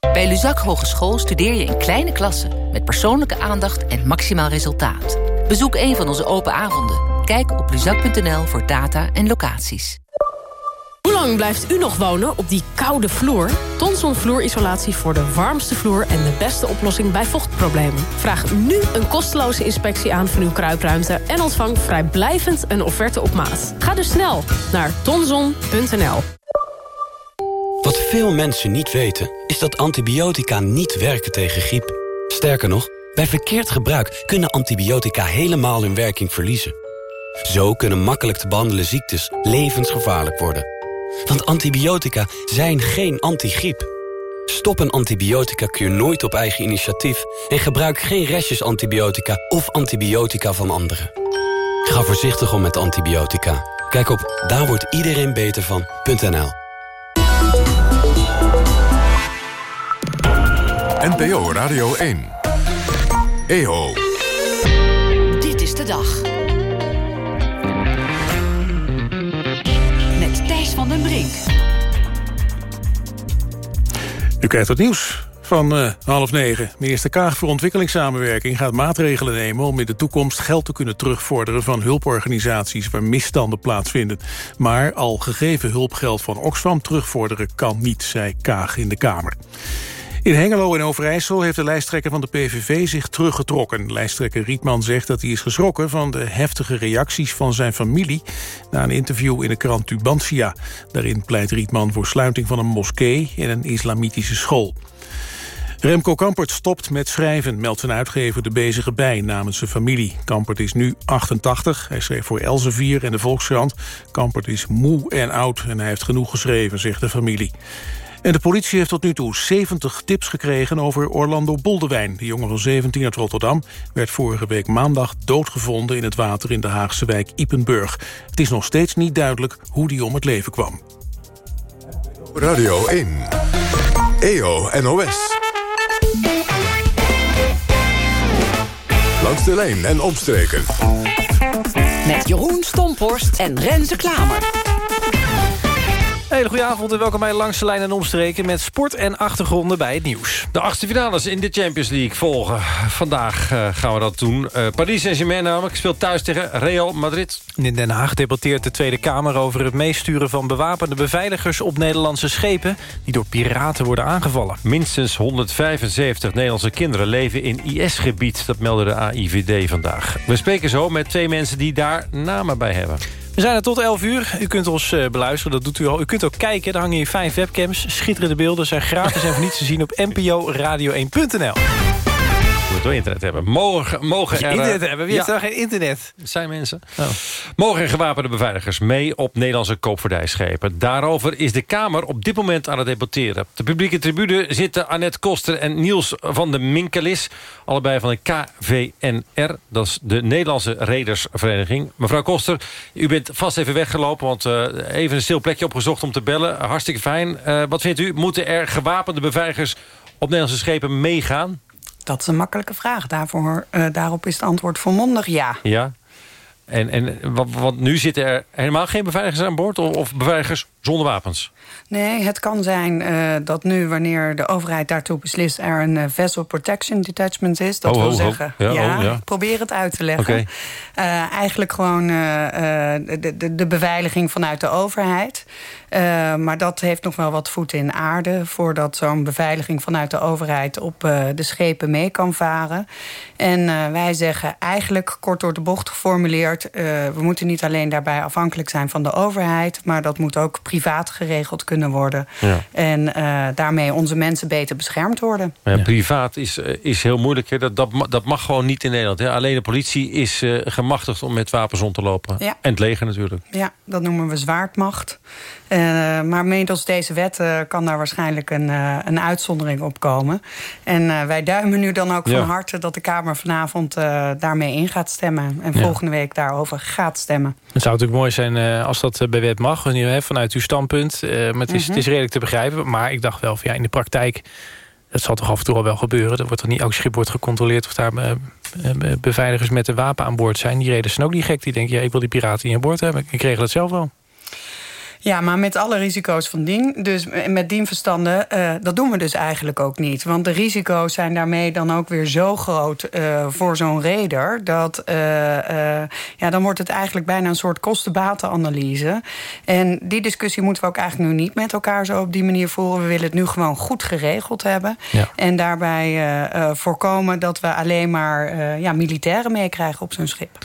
Speaker 7: Bij Luzak Hogeschool studeer je in kleine klassen... met persoonlijke aandacht en maximaal resultaat. Bezoek een van onze open avonden. Kijk op luzak.nl voor data en locaties.
Speaker 10: Hoe lang blijft u nog wonen op die koude vloer? Tonson vloerisolatie voor de warmste vloer en de beste oplossing bij vochtproblemen. Vraag nu een kosteloze inspectie aan van uw kruipruimte... en ontvang vrijblijvend een offerte op maat. Ga dus snel naar tonson.nl.
Speaker 11: Wat veel mensen niet weten, is dat antibiotica niet werken tegen griep. Sterker nog... Bij verkeerd gebruik kunnen antibiotica helemaal hun werking verliezen. Zo kunnen makkelijk te behandelen ziektes levensgevaarlijk worden. Want antibiotica zijn geen antigriep. Stop een antibiotica-kuur nooit op eigen initiatief... en gebruik geen restjes antibiotica of antibiotica van anderen. Ga voorzichtig om met antibiotica. Kijk op daar wordt iedereen beter van.nl.
Speaker 12: NPO Radio 1. EO.
Speaker 13: Dit is de dag. Den Brink.
Speaker 1: U krijgt het nieuws van uh, half negen. Minister Kaag voor ontwikkelingssamenwerking gaat maatregelen nemen... om in de toekomst geld te kunnen terugvorderen van hulporganisaties... waar misstanden plaatsvinden. Maar al gegeven hulpgeld van Oxfam terugvorderen kan niet, zei Kaag in de Kamer. In Hengelo en Overijssel heeft de lijsttrekker van de PVV zich teruggetrokken. Lijsttrekker Rietman zegt dat hij is geschrokken van de heftige reacties van zijn familie... na een interview in de krant Tubantia. Daarin pleit Rietman voor sluiting van een moskee en een islamitische school. Remco Kampert stopt met schrijven, meldt zijn uitgever De Bezige Bij namens zijn familie. Kampert is nu 88, hij schreef voor Elsevier en de Volkskrant. Kampert is moe en oud en hij heeft genoeg geschreven, zegt de familie. En de politie heeft tot nu toe 70 tips gekregen over Orlando Boldewijn. De jongen van 17 uit Rotterdam werd vorige week maandag doodgevonden... in het water in de Haagse wijk Ipenburg. Het is nog steeds niet duidelijk hoe die om het leven kwam.
Speaker 12: Radio 1. EO NOS. Langs de lijn en omstreken.
Speaker 13: Met Jeroen Stomporst en Renze Klamer.
Speaker 14: Hele goede avond en welkom bij Langs de Lijn en Omstreken... met sport en achtergronden bij het nieuws.
Speaker 15: De achtste finales in de Champions League volgen. Vandaag uh, gaan we dat doen. Uh, Paris Saint-Germain namelijk speelt thuis tegen Real Madrid.
Speaker 14: In Den Haag debatteert de Tweede Kamer over het meesturen van bewapende beveiligers... op Nederlandse schepen die door piraten worden aangevallen.
Speaker 15: Minstens 175 Nederlandse kinderen leven in IS-gebied. Dat meldde de AIVD vandaag. We spreken zo met twee mensen die daar namen bij hebben.
Speaker 14: We zijn er tot 11 uur. U kunt ons uh, beluisteren, dat doet u al. U kunt ook kijken, er hangen hier vijf webcams. Schitterende beelden, zijn gratis en voor niets te zien op nporadio1.nl
Speaker 15: internet hebben. Mogen, mogen er...
Speaker 14: Internet hebben? Wie ja. heeft geen internet?
Speaker 15: zijn mensen. Oh. Mogen gewapende beveiligers mee op Nederlandse koopvaardijschepen? Daarover is de Kamer op dit moment aan het debatteren. Op de publieke tribune zitten Annette Koster en Niels van de Minkelis. Allebei van de KVNR. Dat is de Nederlandse Redersvereniging. Mevrouw Koster, u bent vast even weggelopen... want uh, even een stil plekje opgezocht om te bellen. Hartstikke fijn. Uh, wat vindt u? Moeten er gewapende beveiligers op Nederlandse schepen meegaan?
Speaker 16: Dat is een makkelijke vraag. Daarvoor, uh, daarop is het antwoord volmondig ja.
Speaker 15: Ja. En, en want nu zitten er helemaal geen beveiligers aan boord? Of, of beveiligers zonder wapens?
Speaker 16: Nee, het kan zijn uh, dat nu wanneer de overheid daartoe beslist... er een uh, Vessel Protection Detachment is. Dat
Speaker 15: oh,
Speaker 16: wil
Speaker 15: oh,
Speaker 16: zeggen...
Speaker 15: Oh. Ja,
Speaker 16: ja, probeer het uit te leggen.
Speaker 15: Okay.
Speaker 16: Uh, eigenlijk gewoon de, de, de beveiliging vanuit de overheid. maar dat heeft nog wel wat voeten in aarde... voordat zo'n beveiliging vanuit de overheid... op de schepen mee kan varen. En wij zeggen eigenlijk kort door de bocht geformuleerd... we moeten niet alleen daarbij afhankelijk zijn van de overheid... maar dat moet ook privaat geregeld kunnen worden.
Speaker 15: Ja.
Speaker 16: En uh, daarmee onze mensen beter beschermd worden.
Speaker 15: Ja, privaat is, is heel moeilijk. Hè. Dat, dat, dat mag gewoon niet in Nederland. Hè. Alleen de politie is uh, gemachtigd om met wapens om te lopen.
Speaker 16: Ja.
Speaker 15: En het leger natuurlijk.
Speaker 16: Ja, dat noemen we zwaardmacht. Uh, maar middels deze wet kan daar waarschijnlijk een, een uitzondering op komen. En wij duimen nu dan ook
Speaker 15: Ja.
Speaker 16: van harte... dat de Kamer vanavond daarmee in gaat stemmen. En
Speaker 14: Ja.
Speaker 16: volgende week daarover gaat stemmen.
Speaker 14: Het zou natuurlijk mooi zijn eh, als dat eh, bij wet mag, vanuit uw standpunt. Eh, maar het is,
Speaker 16: Mhm.
Speaker 14: het is redelijk te begrijpen. Maar ik dacht wel, van, ja, in de praktijk, dat zal toch af en toe al wel gebeuren. Er wordt toch niet elk schip wordt gecontroleerd of daar eh, eh, beveiligers met een wapen aan boord zijn. Die reden zijn ook niet gek. Die denken, ja, ik wil die piraten niet aan boord hebben. Ik regel het zelf wel.
Speaker 16: Ja, maar met alle risico's van dien. Dus met dien verstanden, eh, dat doen we dus eigenlijk ook niet. Want de risico's zijn daarmee dan ook weer zo groot eh, voor zo'n reder... dat eh, ja, dan wordt het eigenlijk bijna een soort kostenbatenanalyse. En die discussie moeten we ook eigenlijk nu niet met elkaar zo op die manier voeren. We willen het nu gewoon goed geregeld hebben.
Speaker 14: Ja.
Speaker 16: En daarbij voorkomen dat we alleen maar ja, militairen meekrijgen op zo'n schip.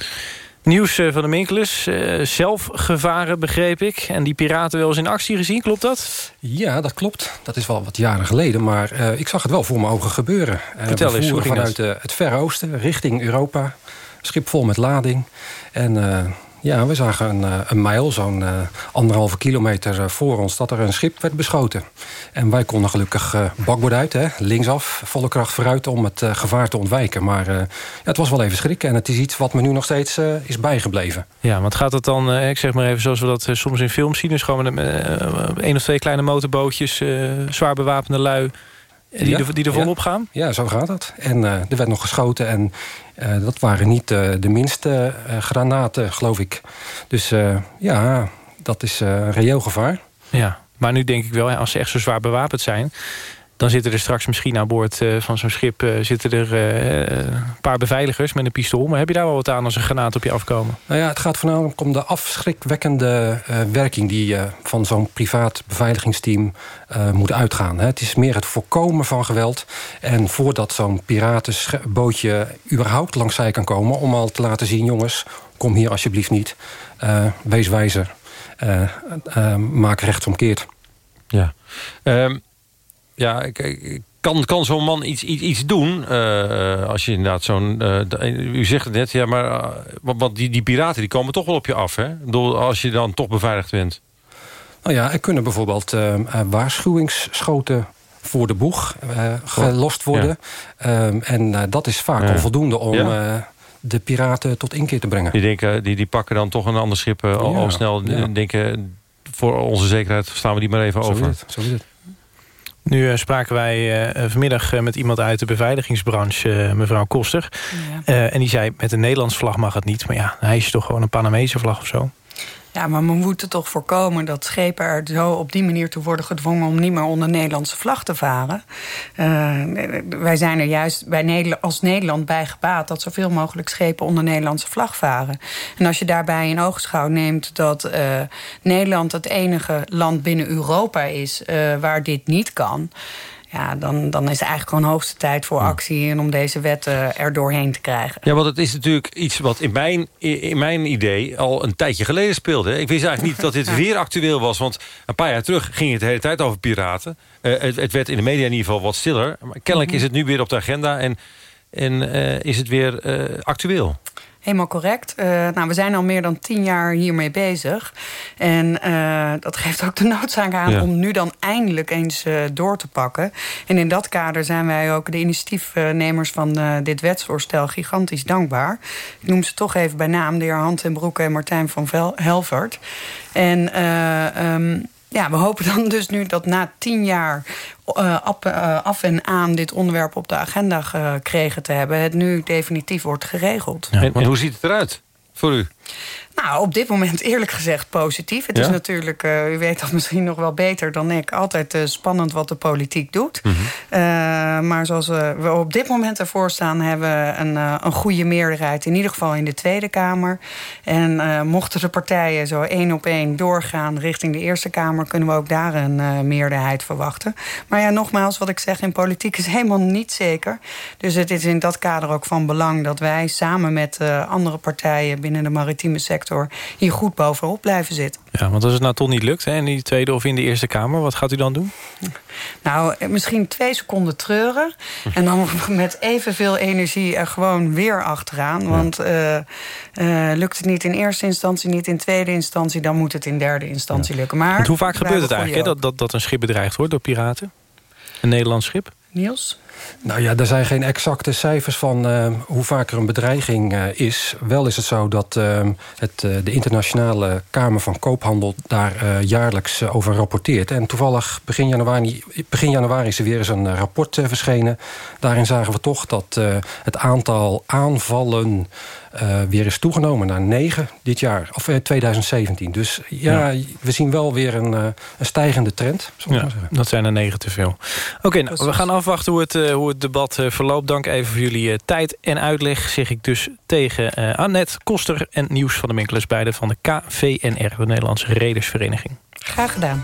Speaker 14: Nieuws eh, van de Minkelus. Uh, zelf gevaren, begreep ik. En die piraten wel eens in actie gezien, klopt dat?
Speaker 17: Ja, dat klopt. Dat is wel wat jaren geleden. Maar uh, ik zag het wel voor mijn ogen gebeuren.
Speaker 14: Vertel eens, hoe
Speaker 17: vanuit het Verre Oosten richting Europa. Schip vol met lading. En ja, we zagen een, eh, een mijl, zo'n uh, anderhalve kilometer eh, voor ons... dat er een schip werd beschoten. En wij konden gelukkig bakboord uit, hè, linksaf, volle kracht vooruit... om het gevaar te ontwijken. Maar ja, het was wel even schrikken. En het is iets wat me nu nog steeds is bijgebleven.
Speaker 14: Ja, want gaat het dan, ik zeg maar even zoals we dat soms in films zien... dus gewoon met één of twee kleine motorbootjes, zwaar bewapende lui... Die, ja, er, die er volop gaan?
Speaker 17: Ja, zo gaat het. En er werd nog geschoten en uh, dat waren niet uh, de minste granaten, geloof ik. Dus ja, dat is reëel gevaar.
Speaker 14: Ja, maar nu denk ik wel, als ze echt zo zwaar bewapend zijn dan zitten er straks misschien aan boord uh, van zo'n schip... Uh, zitten er een paar beveiligers met een pistool. Maar heb je daar wel wat aan als een granaat op je afkomen?
Speaker 17: Nou ja, het gaat voornamelijk om de afschrikwekkende werking... die van zo'n privaat beveiligingsteam moet uitgaan. Hè. Het is meer het voorkomen van geweld. En voordat zo'n piratenbootje überhaupt langs zij kan komen... om al te laten zien, jongens, kom hier alsjeblieft niet. wees wijzer. maak rechtsomkeerd.
Speaker 15: Ja. Um ja, kan, kan zo'n man iets, iets, iets doen? Uh, als je inderdaad zo'n... Uh, u zegt het net, ja, maar uh, want die, die piraten die komen toch wel op je af, hè? Door, als je dan toch beveiligd bent.
Speaker 17: Nou ja, er kunnen bijvoorbeeld waarschuwingsschoten voor de boeg gelost worden. Ja. en dat is vaak ja. onvoldoende om... Ja de piraten tot inkeer te brengen.
Speaker 15: Die, denken, die, die pakken dan toch een ander schip al, al, snel. denken, voor onze zekerheid slaan we die maar even
Speaker 17: zo
Speaker 15: over.
Speaker 17: Is het, zo is het.
Speaker 14: Nu uh, spraken wij uh, vanmiddag uh, met iemand uit de beveiligingsbranche, mevrouw Koster. Ja. en die zei, met een Nederlands vlag mag het niet. Maar ja, hij is toch gewoon een Panamese vlag of zo?
Speaker 16: Ja, maar we moeten toch voorkomen dat schepen er zo op die manier toe worden gedwongen om niet meer onder Nederlandse vlag te varen. Uh, wij zijn er juist bij Nederland, als Nederland bij gebaat dat zoveel mogelijk schepen onder Nederlandse vlag varen. En als je daarbij in oogschouw neemt dat uh, Nederland het enige land binnen Europa is uh, waar dit niet kan ja, dan, dan is het eigenlijk gewoon hoogste tijd voor actie... en om deze wet uh, er doorheen te krijgen.
Speaker 15: Ja, want het is natuurlijk iets wat in mijn, in mijn idee al een tijdje geleden speelde. Ik wist eigenlijk niet dat dit weer actueel was. Want een paar jaar terug ging het de hele tijd over piraten. Uh, het, het, werd in de media in ieder geval wat stiller. Maar kennelijk mhm. is het nu weer op de agenda en, en uh, is het weer actueel.
Speaker 16: Helemaal correct. Uh, nou, we zijn al meer dan tien jaar hiermee bezig. En uh, dat geeft ook de noodzaak aan ja. om nu dan eindelijk eens uh, door te pakken. En in dat kader zijn wij ook de initiatiefnemers van dit wetsvoorstel gigantisch dankbaar. Ik noem ze toch even bij naam, de heer Hand en Broek en Martijn van Vel Helvert. En um, ja, we hopen dan dus nu dat na tien jaar uh, af, uh, af, en aan dit onderwerp op de agenda gekregen te hebben... het nu definitief wordt geregeld.
Speaker 15: Ja, en, en hoe ziet het eruit voor u?
Speaker 16: Nou, op dit moment eerlijk gezegd positief. Het is natuurlijk, uh, u weet dat misschien nog wel beter dan ik... altijd uh, spannend wat de politiek doet. Mm -hmm. uh, maar zoals we op dit moment ervoor staan... hebben we een, een goede meerderheid, in ieder geval in de Tweede Kamer. En mochten de partijen zo één op één doorgaan richting de Eerste Kamer... kunnen we ook daar een meerderheid verwachten. Maar ja, nogmaals, wat ik zeg, in politiek is helemaal niet zeker. Dus het is in dat kader ook van belang dat wij samen met andere partijen... binnen de maritieme sector hier goed bovenop blijven zitten.
Speaker 14: Ja, want als het nou toch niet lukt, hè, in die Tweede of in de Eerste Kamer... wat gaat u dan doen?
Speaker 16: Nou, misschien twee seconden treuren. En dan met evenveel energie er gewoon weer achteraan. Want uh, uh, lukt het niet in eerste instantie, niet in tweede instantie... dan moet het in derde instantie lukken. Maar
Speaker 14: want hoe vaak gebeurt het eigenlijk, hè, dat, dat, dat een schip bedreigd wordt door piraten? Een Nederlands schip?
Speaker 16: Niels?
Speaker 17: Nou ja, er zijn geen exacte cijfers van uh, hoe vaker een bedreiging uh, is. Wel is het zo dat uh, het, de internationale Kamer van Koophandel... daar jaarlijks over rapporteert. En toevallig begin januari, begin januari is er weer eens een rapport verschenen. Daarin zagen we toch dat het aantal aanvallen uh, weer is toegenomen naar 9 dit jaar, of 2017. Eh, dus ja, ja, we zien wel weer een, uh, een stijgende trend.
Speaker 14: Ja, dat zijn er 9 te veel. Oké, nou, we gaan afwachten hoe het, uh, hoe het debat verloopt. Dank even voor jullie tijd en uitleg. Zeg ik dus tegen Annette Koster en Nieuws van de Minkelers beide van de KVNR, de Nederlandse Redersvereniging.
Speaker 16: Graag gedaan.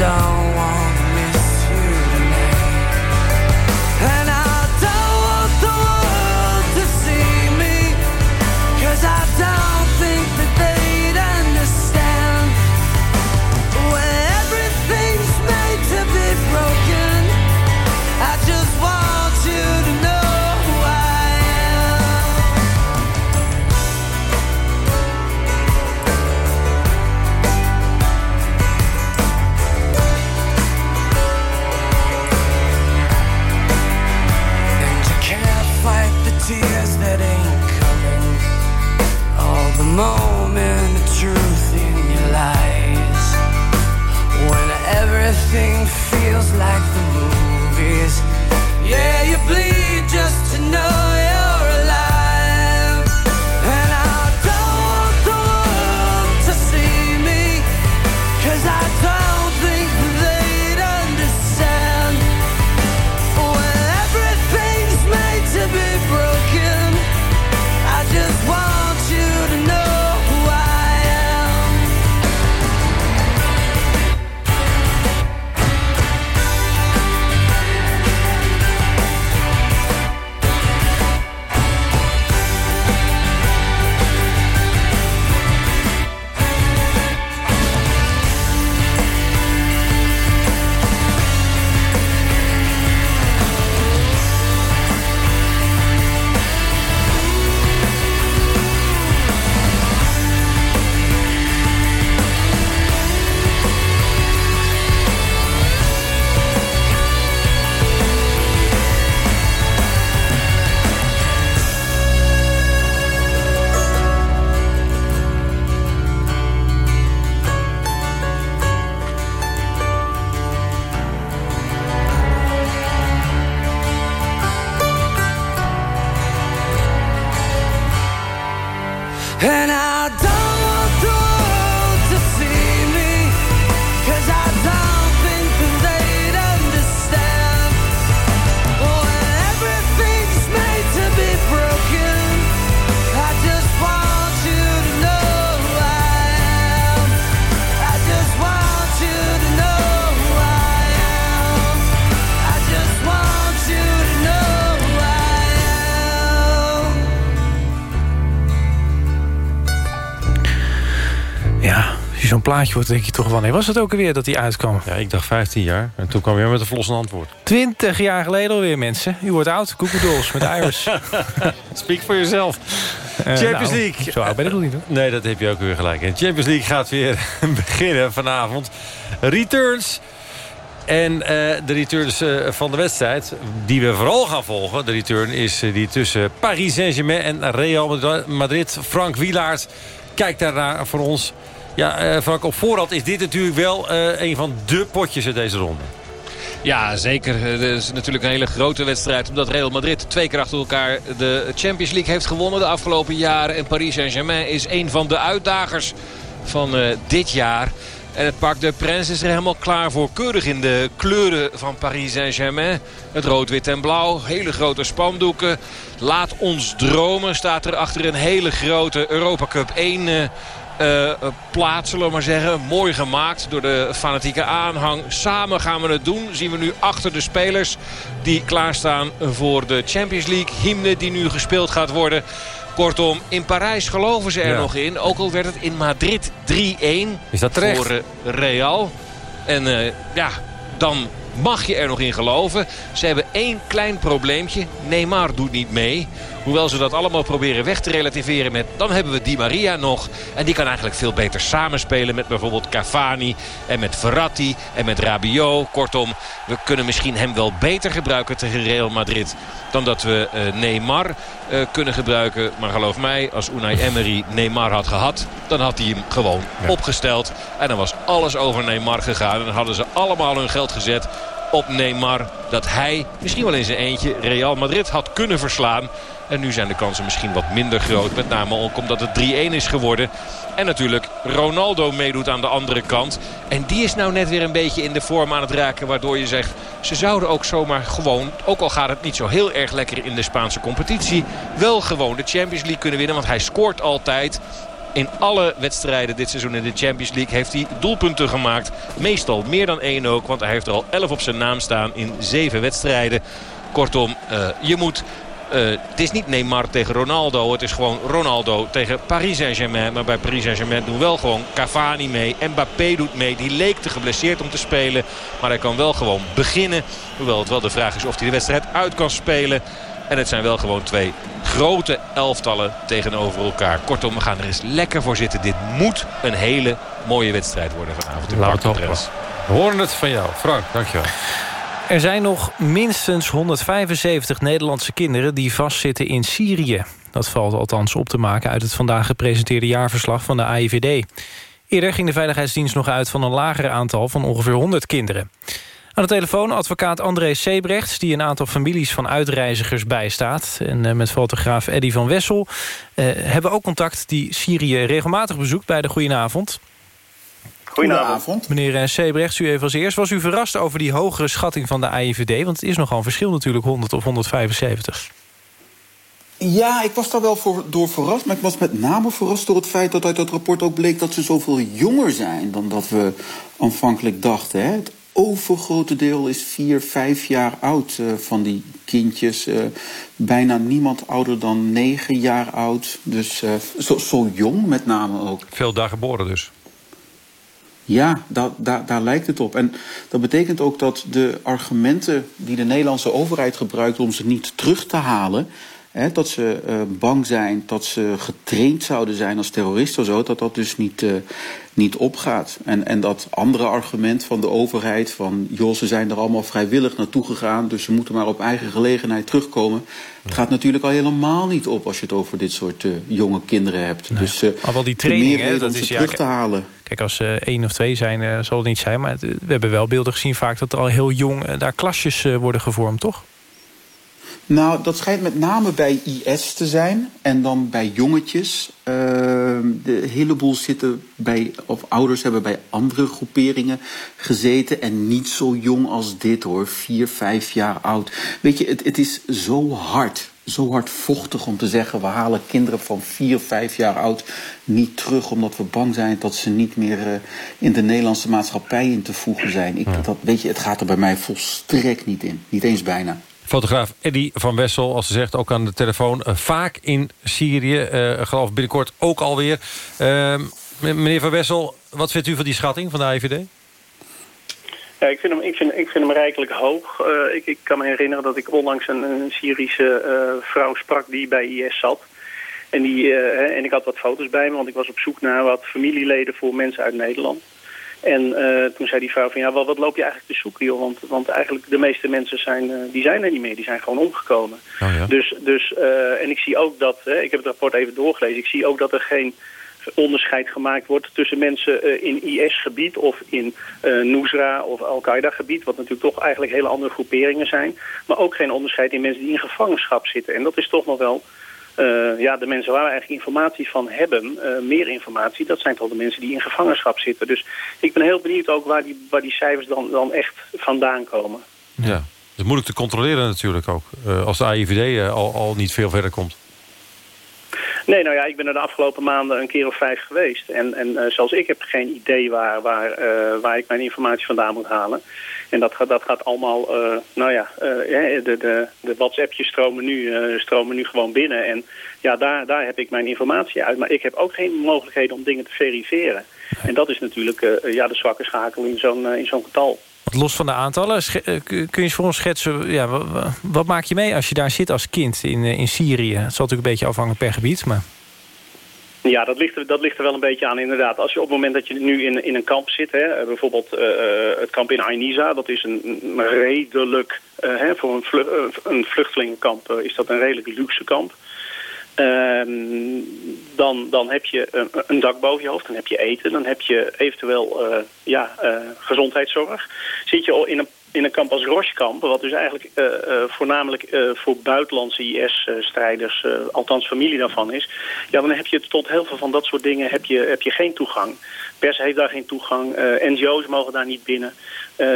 Speaker 18: down everything feels like the movies. Yeah, you bleed just to know
Speaker 14: plaatje hoort, denk je toch... wanneer was het ook alweer dat hij uitkwam?
Speaker 15: Ja, ik dacht 15 jaar. En toen kwam je met een verlossend antwoord.
Speaker 14: 20 jaar geleden alweer, mensen. U wordt oud. Google Dolls met Iris.
Speaker 15: Speak for yourself.
Speaker 14: Eh,
Speaker 15: Champions
Speaker 14: nou,
Speaker 15: League.
Speaker 14: Zo oud ben ik nog niet, hoor.
Speaker 15: Nee, dat heb je ook weer gelijk. En Champions League gaat weer beginnen vanavond. Returns. En eh, de returns eh, van de wedstrijd, die we vooral gaan volgen... de return is die tussen Paris Saint-Germain en Real Madrid. Frank Wielaert kijkt daarnaar voor ons. Ja, eh, Frank, op voorhand is dit natuurlijk wel eh, een van de potjes uit deze ronde.
Speaker 19: Ja, zeker. Het is natuurlijk een hele grote wedstrijd. Omdat Real Madrid twee keer achter elkaar de Champions League heeft gewonnen de afgelopen jaren. En Paris Saint-Germain is een van de uitdagers van eh, dit jaar. En het Parc de Princes is er helemaal klaar voor. Keurig in de kleuren van Paris Saint-Germain. Het rood, wit en blauw. Hele grote spandoeken. Laat ons dromen staat er achter een hele grote Europa Cup 1 eh, plaats, zullen we maar zeggen. Mooi gemaakt door de fanatieke aanhang. Samen gaan we het doen. Zien we nu achter de spelers die klaarstaan voor de Champions League. Hymne die nu gespeeld gaat worden. Kortom, in Parijs geloven ze er
Speaker 15: Ja.
Speaker 19: nog in. Ook al werd het in Madrid 3-1
Speaker 15: Is dat terecht?
Speaker 19: voor eh, Real. En ja, dan mag je er nog in geloven. Ze hebben één klein probleempje. Neymar doet niet mee. Hoewel ze dat allemaal proberen weg te relativeren met... dan hebben we Di Maria nog. En die kan eigenlijk veel beter samenspelen met bijvoorbeeld Cavani... en met Verratti en met Rabiot. Kortom, we kunnen misschien hem wel beter gebruiken tegen Real Madrid... dan dat we eh, Neymar eh, kunnen gebruiken. Maar geloof mij, als Unai Emery Neymar had gehad... dan had hij hem gewoon opgesteld. En dan was alles over Neymar gegaan. En dan hadden ze allemaal hun geld gezet op Neymar. Dat hij misschien wel in zijn eentje Real Madrid had kunnen verslaan. En nu zijn de kansen misschien wat minder groot. Met name ook omdat het 3-1 is geworden. En natuurlijk Ronaldo meedoet aan de andere kant. En die is nou net weer een beetje in de vorm aan het raken. Waardoor je zegt, ze zouden ook zomaar gewoon... ook al gaat het niet zo heel erg lekker in de Spaanse competitie... wel gewoon de Champions League kunnen winnen. Want hij scoort altijd. In alle wedstrijden dit seizoen in de Champions League heeft hij doelpunten gemaakt. Meestal meer dan één ook, want hij heeft er al 11 op zijn naam staan in zeven wedstrijden. Kortom, uh, je moet uh, het is niet Neymar tegen Ronaldo. Het is gewoon Ronaldo tegen Paris Saint-Germain. Maar bij Paris Saint-Germain doen wel gewoon Cavani mee. Mbappé doet mee. Die leek te geblesseerd om te spelen. Maar hij kan wel gewoon beginnen. Hoewel het wel de vraag is of hij de wedstrijd uit kan spelen. En het zijn wel gewoon twee grote elftallen tegenover elkaar. Kortom, we gaan er eens lekker voor zitten. Dit moet een hele mooie wedstrijd worden vanavond in Park
Speaker 15: We horen het van jou. Frank, dankjewel.
Speaker 14: Er zijn nog minstens 175 Nederlandse kinderen die vastzitten in Syrië. Dat valt althans op te maken uit het vandaag gepresenteerde jaarverslag van de AIVD. Eerder ging de Veiligheidsdienst nog uit van een lager aantal van ongeveer 100 kinderen. Aan de telefoon advocaat André Sebrechts... die een aantal families van uitreizigers bijstaat. En uh, met fotograaf Eddy van Wessel uh, hebben ook contact... die Syrië regelmatig bezoekt bij de Goedenavond.
Speaker 20: Goedenavond.
Speaker 14: Meneer Sebrechts, u even als eerst. Was u verrast over die hogere schatting van de AIVD? Want het is nogal een verschil natuurlijk, 100 of 175.
Speaker 20: Ja, ik was daar wel voor, door verrast. Maar ik was met name verrast door het feit dat uit dat rapport ook bleek... dat ze zoveel jonger zijn dan dat we aanvankelijk dachten. Hè? Het overgrote deel is vier, vijf jaar oud uh, van die kindjes. Uh, bijna niemand ouder dan negen jaar oud. Dus uh, zo, zo jong met name ook.
Speaker 15: Veel daar geboren dus.
Speaker 20: Ja, da, da, daar lijkt het op. En dat betekent ook dat de argumenten die de Nederlandse overheid gebruikt om ze niet terug te halen. Dat ze uh, bang zijn, dat ze getraind zouden zijn als terroristen of zo, dat dat dus niet, uh, niet opgaat. En, en dat andere argument van de overheid, van joh, ze zijn er allemaal vrijwillig naartoe gegaan, dus ze moeten maar op eigen gelegenheid terugkomen. Het gaat natuurlijk al helemaal niet op als je het over dit soort uh, jonge kinderen hebt.
Speaker 14: Nee.
Speaker 20: Dus uh,
Speaker 14: al wel die training, hè, dat
Speaker 20: is
Speaker 14: ja,
Speaker 20: terug te halen.
Speaker 14: Kijk, als ze één of twee zijn, uh, zal het niet zijn. Maar het, we hebben wel beelden gezien vaak dat er al heel jong daar klasjes worden gevormd, toch?
Speaker 20: Nou, dat schijnt met name bij IS te zijn. En dan bij jongetjes. Uh, de heleboel zitten bij, of ouders hebben bij andere groeperingen gezeten. En niet zo jong als dit hoor. Vier, vijf jaar oud. Weet je, het, het is zo hard. Zo hardvochtig om te zeggen... we halen kinderen van vier, vijf jaar oud niet terug... omdat we bang zijn dat ze niet meer uh, in de Nederlandse maatschappij in te voegen zijn. Ik, dat, weet je, het gaat er bij mij volstrekt niet in. Niet eens bijna.
Speaker 15: Fotograaf Eddy van Wessel, als ze zegt, ook aan de telefoon. Uh, vaak in Syrië, uh, geloof binnenkort ook alweer. Uh, meneer van Wessel, wat vindt u van die schatting van de IVD?
Speaker 21: Ja, ik vind hem, ik vind, ik vind hem rijkelijk hoog. Uh, ik, ik kan me herinneren dat ik onlangs een, Syrische vrouw sprak die bij IS zat. En, die, en ik had wat foto's bij me, want ik was op zoek naar wat familieleden voor mensen uit Nederland. En uh, toen zei die vrouw van, ja, wat, wat loop je eigenlijk te zoeken, joh? Want, want eigenlijk de meeste mensen zijn, uh, die zijn er niet meer. Die zijn gewoon omgekomen.
Speaker 15: Oh, ja.
Speaker 21: Dus, dus uh, en ik zie ook dat, hè, ik heb het rapport even doorgelezen, ik zie ook dat er geen onderscheid gemaakt wordt tussen mensen in IS-gebied of in Nusra of Al-Qaeda-gebied, wat natuurlijk toch eigenlijk hele andere groeperingen zijn. Maar ook geen onderscheid in mensen die in gevangenschap zitten. En dat is toch nog wel uh, ja, de mensen waar we eigenlijk informatie van hebben, uh, meer informatie, dat zijn toch de mensen die in gevangenschap zitten. Dus ik ben heel benieuwd ook waar die, waar die cijfers dan, dan echt vandaan komen.
Speaker 15: Ja, het is moeilijk te controleren natuurlijk ook, uh, als de AIVD al, al niet veel verder komt.
Speaker 21: Nee, nou ja, ik ben er de afgelopen maanden een keer of vijf geweest. En, en uh, zelfs ik heb geen idee waar, waar, uh, waar ik mijn informatie vandaan moet halen. En dat gaat, dat gaat allemaal, uh, nou ja, de, de, de WhatsAppjes stromen nu, stromen nu gewoon binnen. En ja, daar, daar heb ik mijn informatie uit. Maar ik heb ook geen mogelijkheden om dingen te verifiëren. En dat is natuurlijk ja, de zwakke schakel in zo'n in zo'n getal.
Speaker 14: Los van de aantallen, kun je eens voor ons schetsen... Ja, wat maak je mee als je daar zit als kind in, in Syrië? Het zal natuurlijk een beetje afhangen per gebied, maar...
Speaker 21: Ja, dat ligt, er, dat ligt er wel een beetje aan inderdaad. Als je op het moment dat je nu in, in een kamp zit, hè, bijvoorbeeld uh, het kamp in Ainiza... dat is een, redelijk, hè, voor een, een vluchtelingenkamp is dat een redelijk luxe kamp... Uh, dan, dan heb je een, een, dak boven je hoofd, dan heb je eten, dan heb je eventueel uh, ja, uh, gezondheidszorg. Zit je al in een in een kamp als Rochekamp, wat dus eigenlijk uh, voornamelijk voor buitenlandse IS-strijders, althans familie daarvan is, ja, dan heb je tot heel veel van dat soort dingen heb je, heb je geen toegang. Pers heeft daar geen toegang, NGO's mogen daar niet binnen.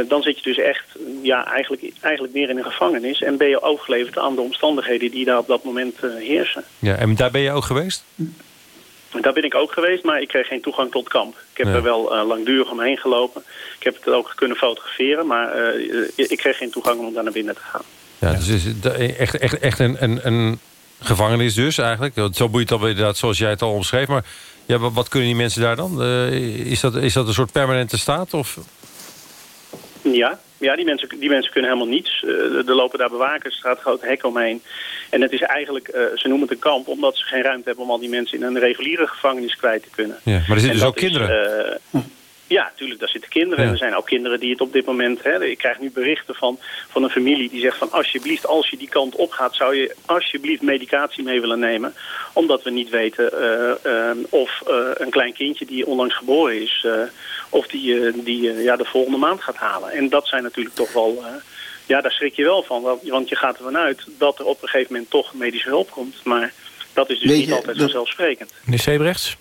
Speaker 21: Dan zit je dus echt ja, eigenlijk, eigenlijk meer in een gevangenis en ben je overgeleverd aan de omstandigheden die daar op dat moment heersen.
Speaker 15: Ja, en daar ben je ook geweest?
Speaker 21: Daar ben ik ook geweest, maar ik kreeg geen toegang tot kamp. Ik heb er wel uh, langdurig omheen gelopen. Ik heb het ook kunnen fotograferen, maar ik kreeg geen toegang om daar naar binnen te gaan.
Speaker 15: Ja, dus is het echt, echt, echt een, een, een gevangenis dus eigenlijk. Zo boeit het inderdaad zoals jij het al omschreef. Maar ja, wat, kunnen die mensen daar dan? Is, dat, is dat een soort permanente staat? Of?
Speaker 21: Ja, ja die, mensen, die mensen kunnen helemaal niets. Uh, er lopen daar bewakers, er staat groot hek omheen. En het is eigenlijk, uh, ze noemen het een kamp... omdat ze geen ruimte hebben om al die mensen in een reguliere gevangenis kwijt te kunnen.
Speaker 15: Ja, maar er zitten dus ook kinderen?
Speaker 21: Uh, ja, natuurlijk, daar zitten kinderen. En er zijn ook kinderen die het op dit moment... Hè, ik krijg nu berichten van, van een familie die zegt van... alsjeblieft, als je die kant op gaat... zou je alsjeblieft medicatie mee willen nemen. Omdat we niet weten uh, of een klein kindje die onlangs geboren is... of die, die ja, de volgende maand gaat halen. En dat zijn natuurlijk toch wel... ja, daar schrik je wel van. Want je gaat ervan uit dat er op een gegeven moment toch medische hulp komt. Maar dat is dus
Speaker 20: Weet
Speaker 21: niet
Speaker 20: je,
Speaker 21: altijd vanzelfsprekend.
Speaker 14: Meneer Sebrechts?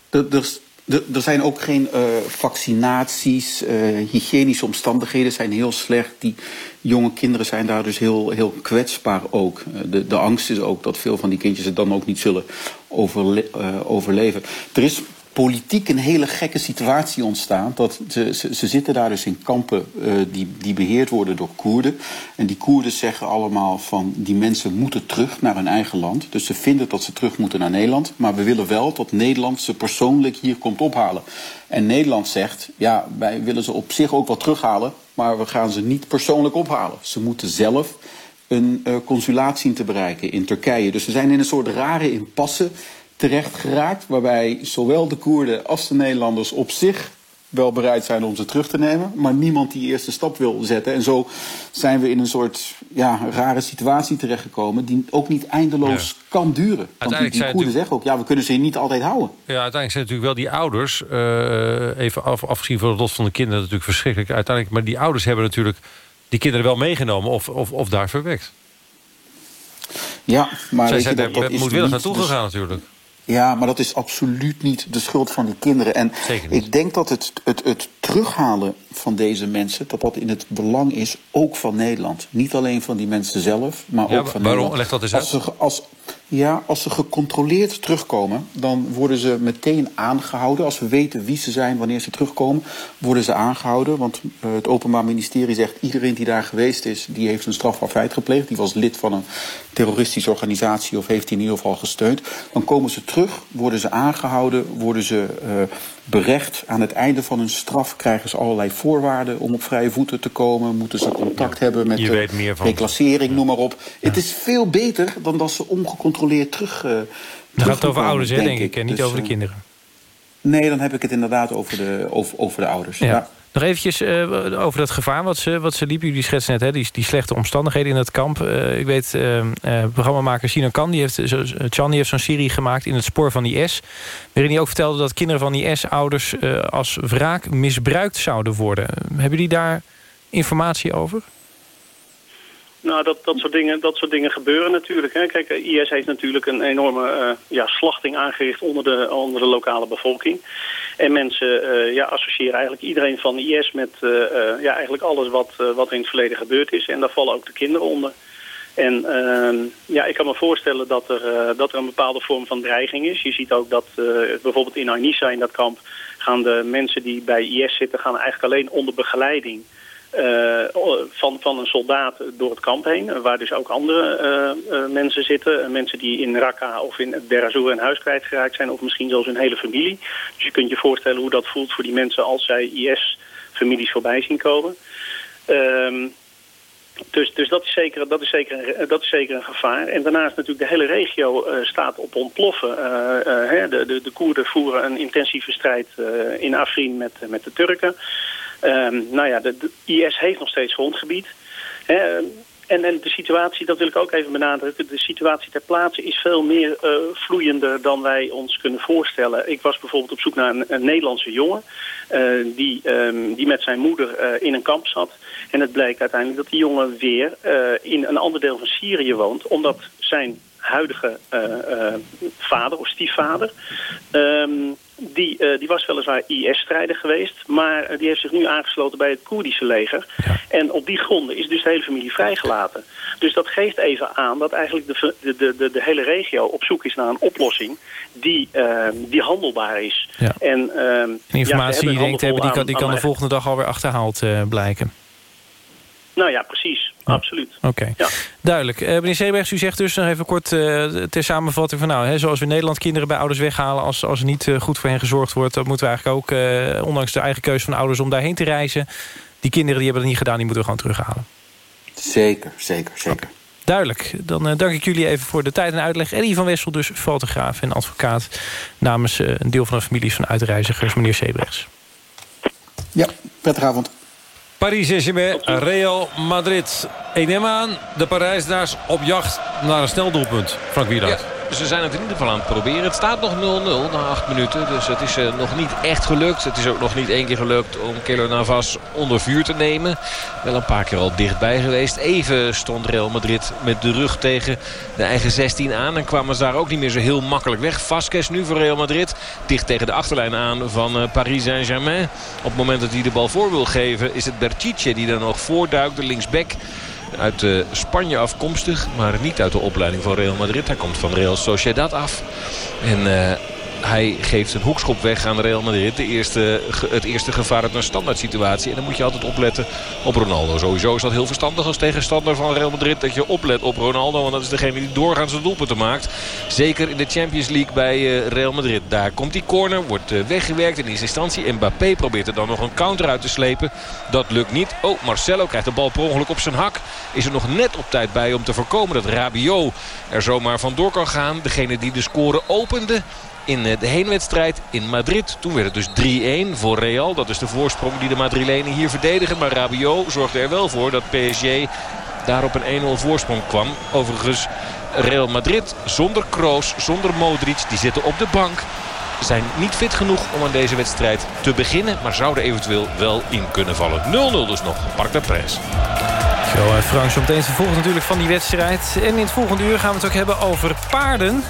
Speaker 20: Er, zijn ook geen eh, vaccinaties, eh, hygiënische omstandigheden zijn heel slecht. Die jonge kinderen zijn daar dus heel, heel kwetsbaar ook. Eh, de, de angst is ook dat veel van die kindjes het dan ook niet zullen overle- eh, overleven. Er is politiek een hele gekke situatie ontstaan. Dat ze, ze, ze zitten daar dus in kampen eh, die, die beheerd worden door Koerden. En die Koerden zeggen allemaal van die mensen moeten terug naar hun eigen land. Dus ze vinden dat ze terug moeten naar Nederland. Maar we willen wel dat Nederland ze persoonlijk hier komt ophalen. En Nederland zegt, ja, wij willen ze op zich ook wel terughalen. Maar we gaan ze niet persoonlijk ophalen. Ze moeten zelf een eh, consulaat zien te bereiken in Turkije. Dus we zijn in een soort rare impasse terecht geraakt... waarbij zowel de Koerden als de Nederlanders op zich wel bereid zijn om ze terug te nemen... maar niemand die eerste stap wil zetten. En zo zijn we in een soort ja, rare situatie terechtgekomen... die ook niet eindeloos kan duren. Want die,
Speaker 15: Uiteindelijk
Speaker 20: die Koerden zeggen ook... ja, we kunnen ze hier niet altijd houden.
Speaker 15: Ja, uiteindelijk zijn natuurlijk wel die ouders... eh, even af, afgezien van het lot van de kinderen natuurlijk verschrikkelijk. Uiteindelijk, maar die ouders hebben natuurlijk die kinderen wel meegenomen... of, of, of daar verwekt.
Speaker 20: Ja, maar
Speaker 15: Zij zijn er
Speaker 20: dat, dat is
Speaker 15: moedwillig naartoe
Speaker 20: dus-
Speaker 15: gegaan natuurlijk.
Speaker 20: Ja, maar dat is absoluut niet de schuld van die kinderen. En ik denk dat het, het, het terughalen van deze mensen... dat dat in het belang is, ook van Nederland. Niet alleen van die mensen zelf, maar
Speaker 15: Ja,
Speaker 20: ook van
Speaker 15: waarom?
Speaker 20: Nederland.
Speaker 15: Leg dat eens
Speaker 20: als Ze, ge- als, ja, als ze gecontroleerd terugkomen... dan worden ze meteen aangehouden. Als we weten wie ze zijn, wanneer ze terugkomen... worden ze aangehouden. Want eh, het Openbaar Ministerie zegt... iedereen die daar geweest is, die heeft een strafbaar feit gepleegd. Die was lid van een terroristische organisatie... of heeft die in ieder geval gesteund. Dan komen ze terug, worden ze aangehouden... worden ze eh, berecht. Aan het einde van hun straf krijgen ze allerlei voorwaarden... om op vrije voeten te komen. Moeten ze contact hebben met
Speaker 15: Je
Speaker 20: de reclassering, noem maar op. Het is veel beter dan dat ze ongecontroleerd terug... eh
Speaker 14: Dan gaat het over ouders, hè, denk ik, en niet
Speaker 20: Dus,
Speaker 14: over de
Speaker 20: eh,
Speaker 14: kinderen.
Speaker 20: Nee, dan heb ik het inderdaad over de, over, over de ouders.
Speaker 14: Ja.
Speaker 20: Ja.
Speaker 14: Nog eventjes eh, over dat gevaar wat ze, wat ze liepen. Jullie schetsen net, hè, die, die slechte omstandigheden in het kamp. Ik weet, eh, programmamaker Sinan Khan, die heeft, zo, Chan, die heeft zo'n serie gemaakt... in het spoor van IS. Waarin hij ook vertelde dat kinderen van IS-ouders... eh, als wraak misbruikt zouden worden. Hebben jullie daar informatie over?
Speaker 21: Nou, dat, dat, soort dingen, dat soort dingen gebeuren natuurlijk. Hè. Kijk, eh, IS heeft natuurlijk een enorme eh, ja, slachting aangericht onder de, onder de lokale bevolking. En mensen eh, ja, associëren eigenlijk iedereen van IS met ja, eigenlijk alles wat, wat in het verleden gebeurd is. En daar vallen ook de kinderen onder. En ehm, ja, ik kan me voorstellen dat er, dat er een bepaalde vorm van dreiging is. Je ziet ook dat bijvoorbeeld in Arnissa in dat kamp gaan de mensen die bij IS zitten gaan eigenlijk alleen onder begeleiding eh, van, van een soldaat door het kamp heen. Waar dus ook andere eh, eh, mensen zitten. Mensen die in Raqqa of in Der Azur hun huis kwijtgeraakt zijn. Of misschien zelfs hun hele familie. Dus je kunt je voorstellen hoe dat voelt voor die mensen als zij IS-families voorbij zien komen. Ehm, dus, dus dat, is zeker, dat, is zeker, een- dat is zeker een gevaar. En daarnaast natuurlijk de hele regio staat op ontploffen. Hè, de, de, de Koerden voeren een intensieve strijd in Afrin met, met de Turken. Ehm, nou ja, de, IS heeft nog steeds grondgebied. En, en de situatie, dat wil ik ook even benadrukken... de situatie ter plaatse is veel meer uh, vloeiender dan wij ons kunnen voorstellen. Ik was bijvoorbeeld op zoek naar een, Nederlandse jongen... Uh, die, um, die met zijn moeder uh, in een kamp zat. En het bleek uiteindelijk dat die jongen weer in een ander deel van Syrië woont... omdat zijn huidige vader of stiefvader... Um, die, uh, die was weliswaar IS-strijder geweest... maar uh, die heeft zich nu aangesloten bij het Koerdische leger. En op die gronden is dus de hele familie vrijgelaten. Dus dat geeft even aan dat eigenlijk de, de, de, de hele regio op zoek is naar een oplossing... die, uh, die handelbaar is.
Speaker 14: Ja.
Speaker 21: En,
Speaker 14: informatie
Speaker 21: ja,
Speaker 14: die denkt hebben, die kan, die kan de volgende dag alweer achterhaald blijken.
Speaker 21: Nou ja, precies. Absoluut.
Speaker 14: Oké, okay.
Speaker 21: ja.
Speaker 14: duidelijk. Uh, meneer Zeebergs, u zegt dus nog even kort uh, ter samenvatting van... nou, hè, zoals we in Nederland kinderen bij ouders weghalen... als, als er niet uh, goed voor hen gezorgd wordt... dan moeten we eigenlijk ook, ondanks de eigen keuze van de ouders... om daarheen te reizen, die kinderen die hebben dat niet gedaan... die moeten we gewoon terughalen.
Speaker 20: Zeker, zeker, zeker.
Speaker 14: Duidelijk. Dan dank ik jullie even voor de tijd en uitleg. Eddie van Wessel, dus fotograaf en advocaat... namens een deel van de families van uitreizigers, meneer Zeebergs.
Speaker 20: Ja, prettige avond.
Speaker 15: Paris Saint-Germain, Real Madrid. Ik neem aan, de Parijsnaars op jacht naar een sneldoelpunt. Frank Wieland.
Speaker 19: Ja. Ze zijn het in ieder geval aan het proberen. Het staat nog 0-0 na 8 minuten. Dus het is uh, nog niet echt gelukt. Het is ook nog niet één keer gelukt om Keylor Navas onder vuur te nemen. Wel een paar keer al dichtbij geweest. Even stond Real Madrid met de rug tegen de eigen 16 aan. En kwamen ze daar ook niet meer zo heel makkelijk weg. Vasquez nu voor Real Madrid. Dicht tegen de achterlijn aan van uh, Paris Saint-Germain. Op het moment dat hij de bal voor wil geven is het Berchiche die er nog voorduikt. De linksback uit uh, Spanje afkomstig. Maar niet uit de opleiding van Real Madrid. Hij komt van Real Sociedad af. En uh, hij geeft een hoekschop weg aan Real Madrid. De eerste, het eerste gevaar uit een standaard situatie. En dan moet je altijd opletten op Ronaldo. Sowieso is dat heel verstandig als tegenstander van Real Madrid. Dat je oplet op Ronaldo. Want dat is degene die doorgaans de doelpunten maakt. Zeker in de Champions League bij uh, Real Madrid. Daar komt die corner. Wordt uh, weggewerkt in eerste instantie. Mbappé probeert er dan nog een counter uit te slepen. Dat lukt niet. Oh, Marcelo krijgt de bal per ongeluk op zijn hak. Is er nog net op tijd bij om te voorkomen dat Rabiot er zomaar vandoor kan gaan. Degene die de score opende in de heenwedstrijd in Madrid. Toen werd het dus 3-1 voor Real. Dat is de voorsprong die de Madrilenen hier verdedigen. Maar Rabiot zorgde er wel voor dat PSG daar op een 1-0 voorsprong kwam. Overigens Real Madrid zonder Kroos, zonder Modric. Die zitten op de bank. Zijn niet fit genoeg om aan deze wedstrijd te beginnen. Maar zouden eventueel wel in kunnen vallen. 0-0 dus nog. Park de Pres.
Speaker 14: Zo, Frank, zo meteen vervolgens natuurlijk van die wedstrijd. En in het volgende uur gaan we het ook hebben over paarden.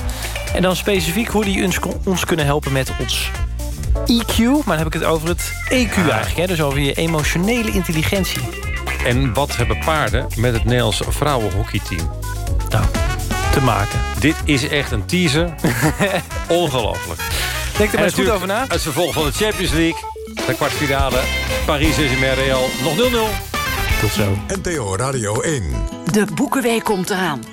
Speaker 14: En dan specifiek hoe die ons, ons kunnen helpen met ons EQ. Maar dan heb ik het over het EQ eigenlijk. Hè? Dus over je emotionele intelligentie.
Speaker 15: En wat hebben paarden met het Nederlands vrouwenhockeyteam?
Speaker 14: Nou, te maken.
Speaker 15: Dit is echt een teaser. Ongelooflijk.
Speaker 14: Denk er maar eens goed over na.
Speaker 15: Het vervolg van de Champions League. De kwartfinale. Paris Saint-Germain Real. Nog 0-0.
Speaker 14: Tot zo.
Speaker 12: NPO Radio 1.
Speaker 13: De Boekenweek komt eraan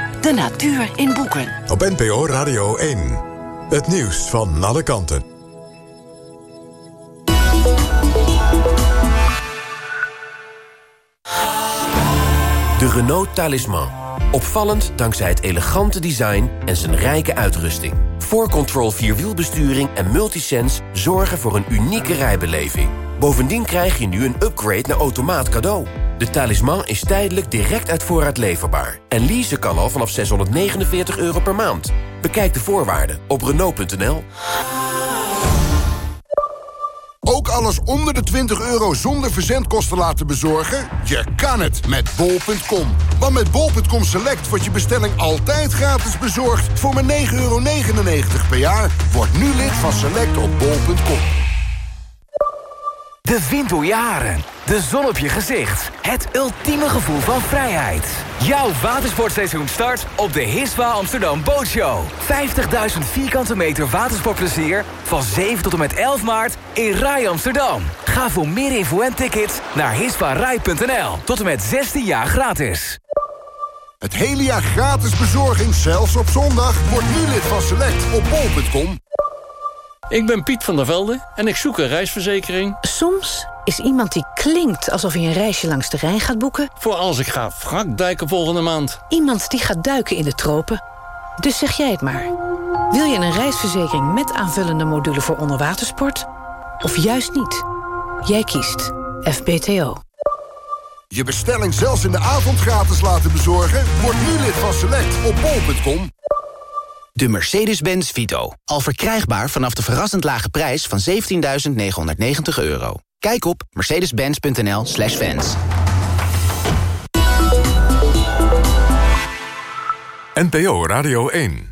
Speaker 13: De natuur in boeken.
Speaker 12: Op NPO Radio 1. Het nieuws van alle kanten.
Speaker 22: De Renault Talisman. Opvallend dankzij het elegante design en zijn rijke uitrusting. 4Control Vierwielbesturing en Multisense zorgen voor een unieke rijbeleving. Bovendien krijg je nu een upgrade naar automaat cadeau. De talisman is tijdelijk direct uit voorraad leverbaar. En leasen kan al vanaf 649 euro per maand. Bekijk de voorwaarden op Renault.nl.
Speaker 23: Ook alles onder de 20 euro zonder verzendkosten laten bezorgen? Je kan het met bol.com. Want met bol.com Select wordt je bestelling altijd gratis bezorgd... voor maar 9,99 euro per jaar. Word nu lid van Select op bol.com.
Speaker 24: De wind door je haren. De zon op je gezicht. Het ultieme gevoel van vrijheid. Jouw watersportseizoen start op de Hiswa Amsterdam Bootshow. 50.000 vierkante meter watersportplezier van 7 tot en met 11 maart in Rai Amsterdam. Ga voor meer info en tickets naar hiswarai.nl. Tot en met 16 jaar gratis.
Speaker 25: Het hele jaar gratis bezorging, zelfs op zondag. Word nu lid van Select op bol.com.
Speaker 4: Ik ben Piet van der Velde en ik zoek een reisverzekering.
Speaker 7: Soms is iemand die klinkt alsof hij een reisje langs de Rijn gaat boeken...
Speaker 4: Voor als ik ga wrakduiken volgende maand.
Speaker 7: Iemand die gaat duiken in de tropen. Dus zeg jij het maar. Wil je een reisverzekering met aanvullende module voor onderwatersport? Of juist niet? Jij kiest FBTO.
Speaker 25: Je bestelling zelfs in de avond gratis laten bezorgen? Word nu lid van Select op bol.com.
Speaker 23: De Mercedes-Benz Vito. Al verkrijgbaar vanaf de verrassend lage prijs van 17.990 euro. Kijk op mercedes-benz.nl slash fans.
Speaker 12: NPO Radio 1